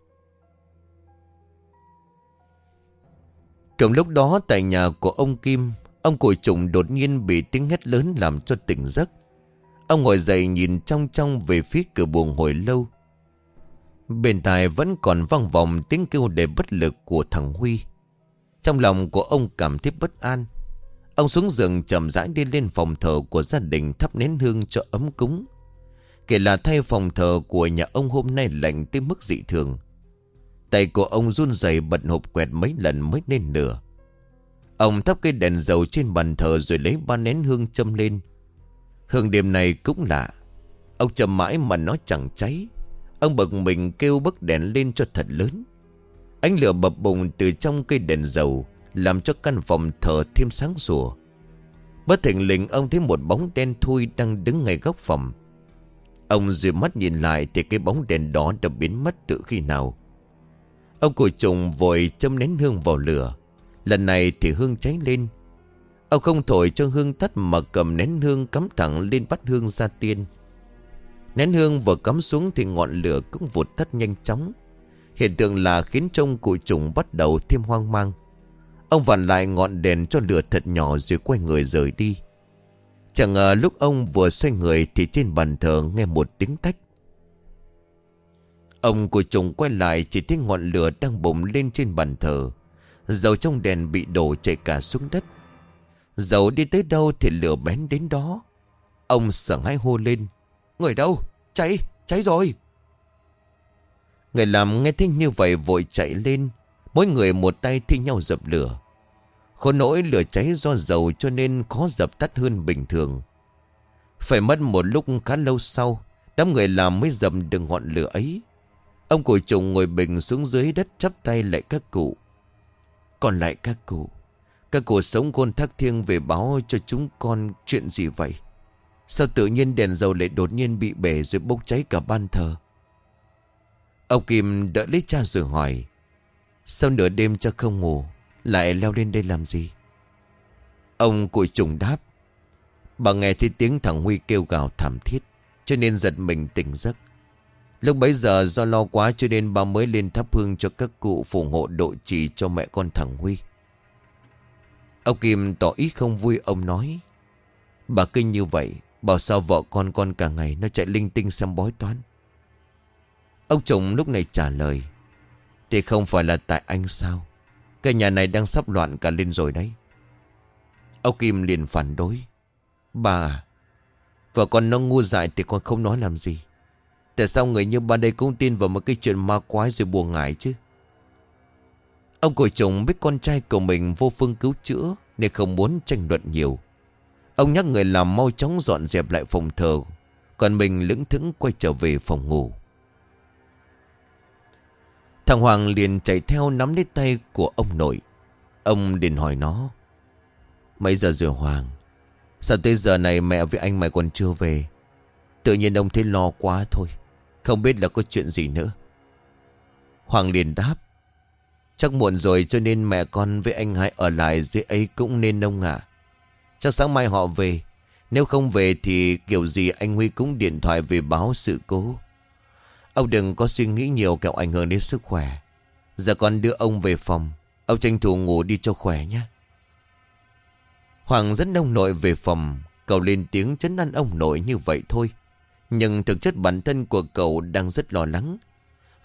Cùng lúc đó tại nhà của ông Kim, ông cội trùng đột nhiên bị tiếng hét lớn làm cho tỉnh giấc. Ông ngồi dậy nhìn trong trong về phía cửa buồng hồi lâu. Bên tai vẫn còn vang vọng tiếng kêu đầy bất lực của thằng Huy. Trong lòng của ông cảm thấy bất an. Ông xuống giường chậm rãi đi lên phòng thờ của gia đình thắp nén hương cho ấm cúng. Kể là thay phòng thờ của nhà ông hôm nay lạnh tới mức dị thường. Tay của ông run rẩy bật hộp quẹt mấy lần mới nên nửa. Ông thắp cây đèn dầu trên bàn thờ rồi lấy ba nén hương châm lên. Hương đêm này cũng lạ. Ông châm mãi mà nó chẳng cháy. Ông bực mình kêu bấc đèn lên cho thật lớn. Ánh lửa bập bùng từ trong cây đèn dầu làm cho căn phòng thờ thêm sáng sủa. Bất thình lình ông thấy một bóng đen thui đang đứng ngay góc phòng. Ông dụi mắt nhìn lại thì cái bóng đèn đó đã biến mất từ khi nào. Ông cùi trùng vội châm nén hương vào lửa. Lần này thì hương cháy lên. Ông không thổi cho hương tắt mà cầm nén hương cắm thẳng lên bắt hương ra tiên. Nén hương vừa cắm xuống thì ngọn lửa cũng vụt tắt nhanh chóng. Hiện tượng là khiến trông cùi trùng bắt đầu thêm hoang mang. Ông vặn lại ngọn đèn cho lửa thật nhỏ rồi quay người rời đi. Chẳng ngờ lúc ông vừa xoay người thì trên bàn thờ nghe một tiếng tách. Ông của chồng quay lại chỉ thấy ngọn lửa đang bùng lên trên bàn thờ. Dầu trong đèn bị đổ chạy cả xuống đất. Dầu đi tới đâu thì lửa bén đến đó. Ông sợ hãi hô lên. Người đâu? Cháy! Cháy rồi! Người làm nghe thấy như vậy vội chạy lên. Mỗi người một tay thi nhau dập lửa. Khổ nỗi lửa cháy do dầu cho nên khó dập tắt hơn bình thường. Phải mất một lúc khá lâu sau, đám người làm mới dập được ngọn lửa ấy. Ông cụ trùng ngồi bình xuống dưới đất chắp tay lại các cụ. Còn lại các cụ, các cụ sống khôn thác thiêng về báo cho chúng con chuyện gì vậy? Sao tự nhiên đèn dầu lại đột nhiên bị bể rồi bốc cháy cả ban thờ? Ông Kim đỡ lấy cha rồi hỏi. Sao nửa đêm cha không ngủ? Lại leo lên đây làm gì Ông cụ trùng đáp Bà nghe thấy tiếng thằng Huy kêu gào thảm thiết Cho nên giật mình tỉnh giấc Lúc bấy giờ do lo quá cho nên bà mới lên thắp hương cho các cụ phù hộ độ trì cho mẹ con thằng Huy. Ông Kim tỏ ý không vui ông nói. Bà kinh như vậy, bảo sao vợ con con cả ngày nó chạy linh tinh xem bói toán. Ông chồng lúc này trả lời. Thì không phải là tại anh sao? Cái nhà này đang sắp loạn cả lên rồi đấy Ông Kim liền phản đối Bà à, Vợ con nó ngu dại thì con không nói làm gì Tại sao người như ban đây cũng tin vào một cái chuyện ma quái rồi buồn ngại chứ Ông cội chồng biết con trai của mình vô phương cứu chữa Nên không muốn tranh luận nhiều Ông nhắc người làm mau chóng dọn dẹp lại phòng thờ, Còn mình lững thững quay trở về phòng ngủ Thằng Hoàng liền chạy theo nắm lấy tay của ông nội. Ông liền hỏi nó. Mấy giờ rồi Hoàng? Sao tới giờ này mẹ với anh mày còn chưa về? Tự nhiên ông thấy lo quá thôi. Không biết là có chuyện gì nữa. Hoàng liền đáp. Chắc muộn rồi cho nên mẹ con với anh hai ở lại dưới ấy cũng nên ông ạ. Chắc sáng mai họ về. Nếu không về thì kiểu gì anh Huy cũng điện thoại về báo sự cố. Ông đừng có suy nghĩ nhiều kẹo ảnh hưởng đến sức khỏe Giờ con đưa ông về phòng Ông tranh thủ ngủ đi cho khỏe nhé Hoàng dẫn ông nội về phòng Cậu lên tiếng chấn an ông nội như vậy thôi nhưng thực chất bản thân của cậu đang rất lo lắng.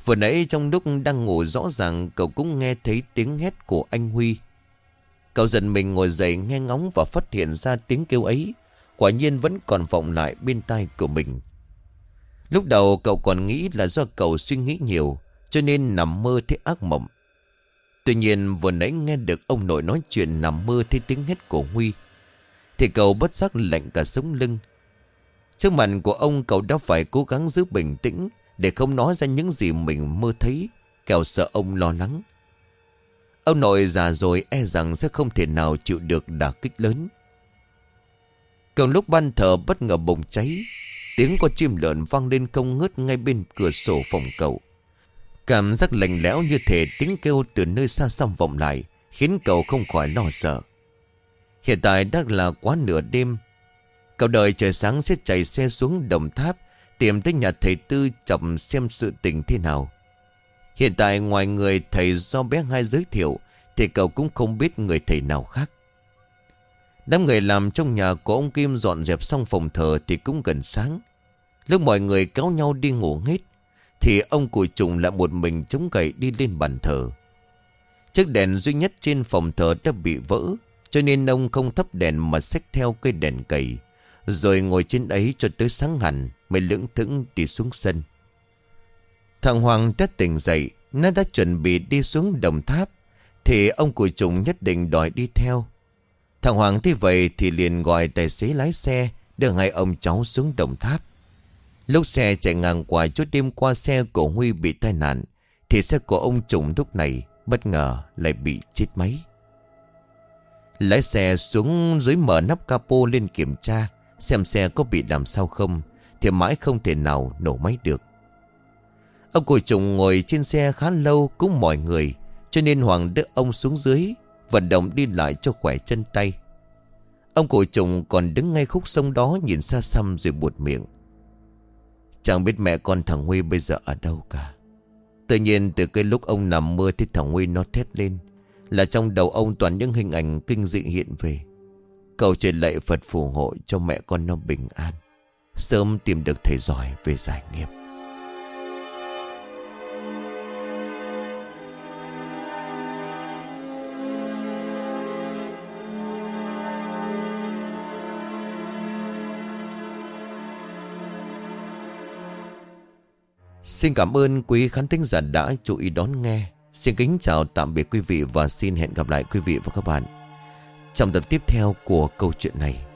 Vừa nãy trong lúc đang ngủ rõ ràng, Cậu cũng nghe thấy tiếng hét của anh Huy. Cậu dần mình ngồi dậy nghe ngóng và phát hiện ra tiếng kêu ấy. Quả nhiên vẫn còn vọng lại bên tai của mình. Lúc đầu cậu còn nghĩ là do cậu suy nghĩ nhiều, Cho nên nằm mơ thấy ác mộng. Tuy nhiên vừa nãy nghe được ông nội nói chuyện nằm mơ thấy tiếng hét của Huy, Thì cậu bất giác lạnh cả sống lưng. Trước mặt của ông cậu đã phải cố gắng giữ bình tĩnh Để không nói ra những gì mình mơ thấy Kẻo sợ ông lo lắng Ông nội già rồi e rằng sẽ không thể nào chịu được đả kích lớn Cậu lúc ban thờ bất ngờ bùng cháy Tiếng con chim lợn vang lên không ngớt ngay bên cửa sổ phòng cậu. Cảm giác lạnh lẽo như thể tiếng kêu từ nơi xa xăm vọng lại, khiến cậu không khỏi lo sợ. Hiện tại đã là quá nửa đêm. Cậu đợi trời sáng sẽ chạy xe xuống đồng tháp, tìm tới nhà thầy Tư chậm xem sự tình thế nào. Hiện tại ngoài người thầy do bé hai giới thiệu, thì cậu cũng không biết người thầy nào khác. Đám người làm trong nhà của ông Kim dọn dẹp xong phòng thờ thì cũng gần sáng. Lúc mọi người kéo nhau đi ngủ hết Thì ông cùi trùng lại một mình chống gậy đi lên bàn thờ Chiếc đèn duy nhất trên phòng thờ đã bị vỡ Cho nên ông không thắp đèn mà xách theo cây đèn cầy rồi ngồi trên ấy cho tới sáng hẳn Mới lưỡng thững đi xuống sân. Thằng Hoàng đã tỉnh dậy, Nó đã chuẩn bị đi xuống đồng tháp, Thì ông của chúng nhất định đòi đi theo. Thằng Hoàng thấy vậy thì liền gọi tài xế lái xe Đưa hai ông cháu xuống đồng tháp. Lúc xe chạy ngang qua chút đêm qua xe của Huy bị tai nạn, Thì xe của ông Trùng lúc này bất ngờ lại bị chết máy. Lái xe xuống dưới mở nắp capo lên kiểm tra Xem xe có bị làm sao không, Thì mãi không thể nào nổ máy được. Ông cụ trùng ngồi trên xe khá lâu cũng mỏi người, Cho nên Hoàng đỡ ông xuống dưới, Vận động đi lại cho khỏe chân tay. Ông cụ trùng còn đứng ngay khúc sông đó Nhìn xa xăm rồi buột miệng. Chẳng biết mẹ con thằng Huy bây giờ ở đâu cả. Tự nhiên từ cái lúc ông nằm mơ Thì thằng Huy nó thét lên, Là trong đầu ông toàn những hình ảnh kinh dị hiện về. Cầu trời lệ Phật phù hộ cho mẹ con nó bình an Sớm tìm được thầy giỏi về giải nghiệp Xin cảm ơn quý khán thính giả đã chú ý đón nghe. Xin kính chào tạm biệt quý vị và xin hẹn gặp lại quý vị và các bạn trong tập tiếp theo của câu chuyện này.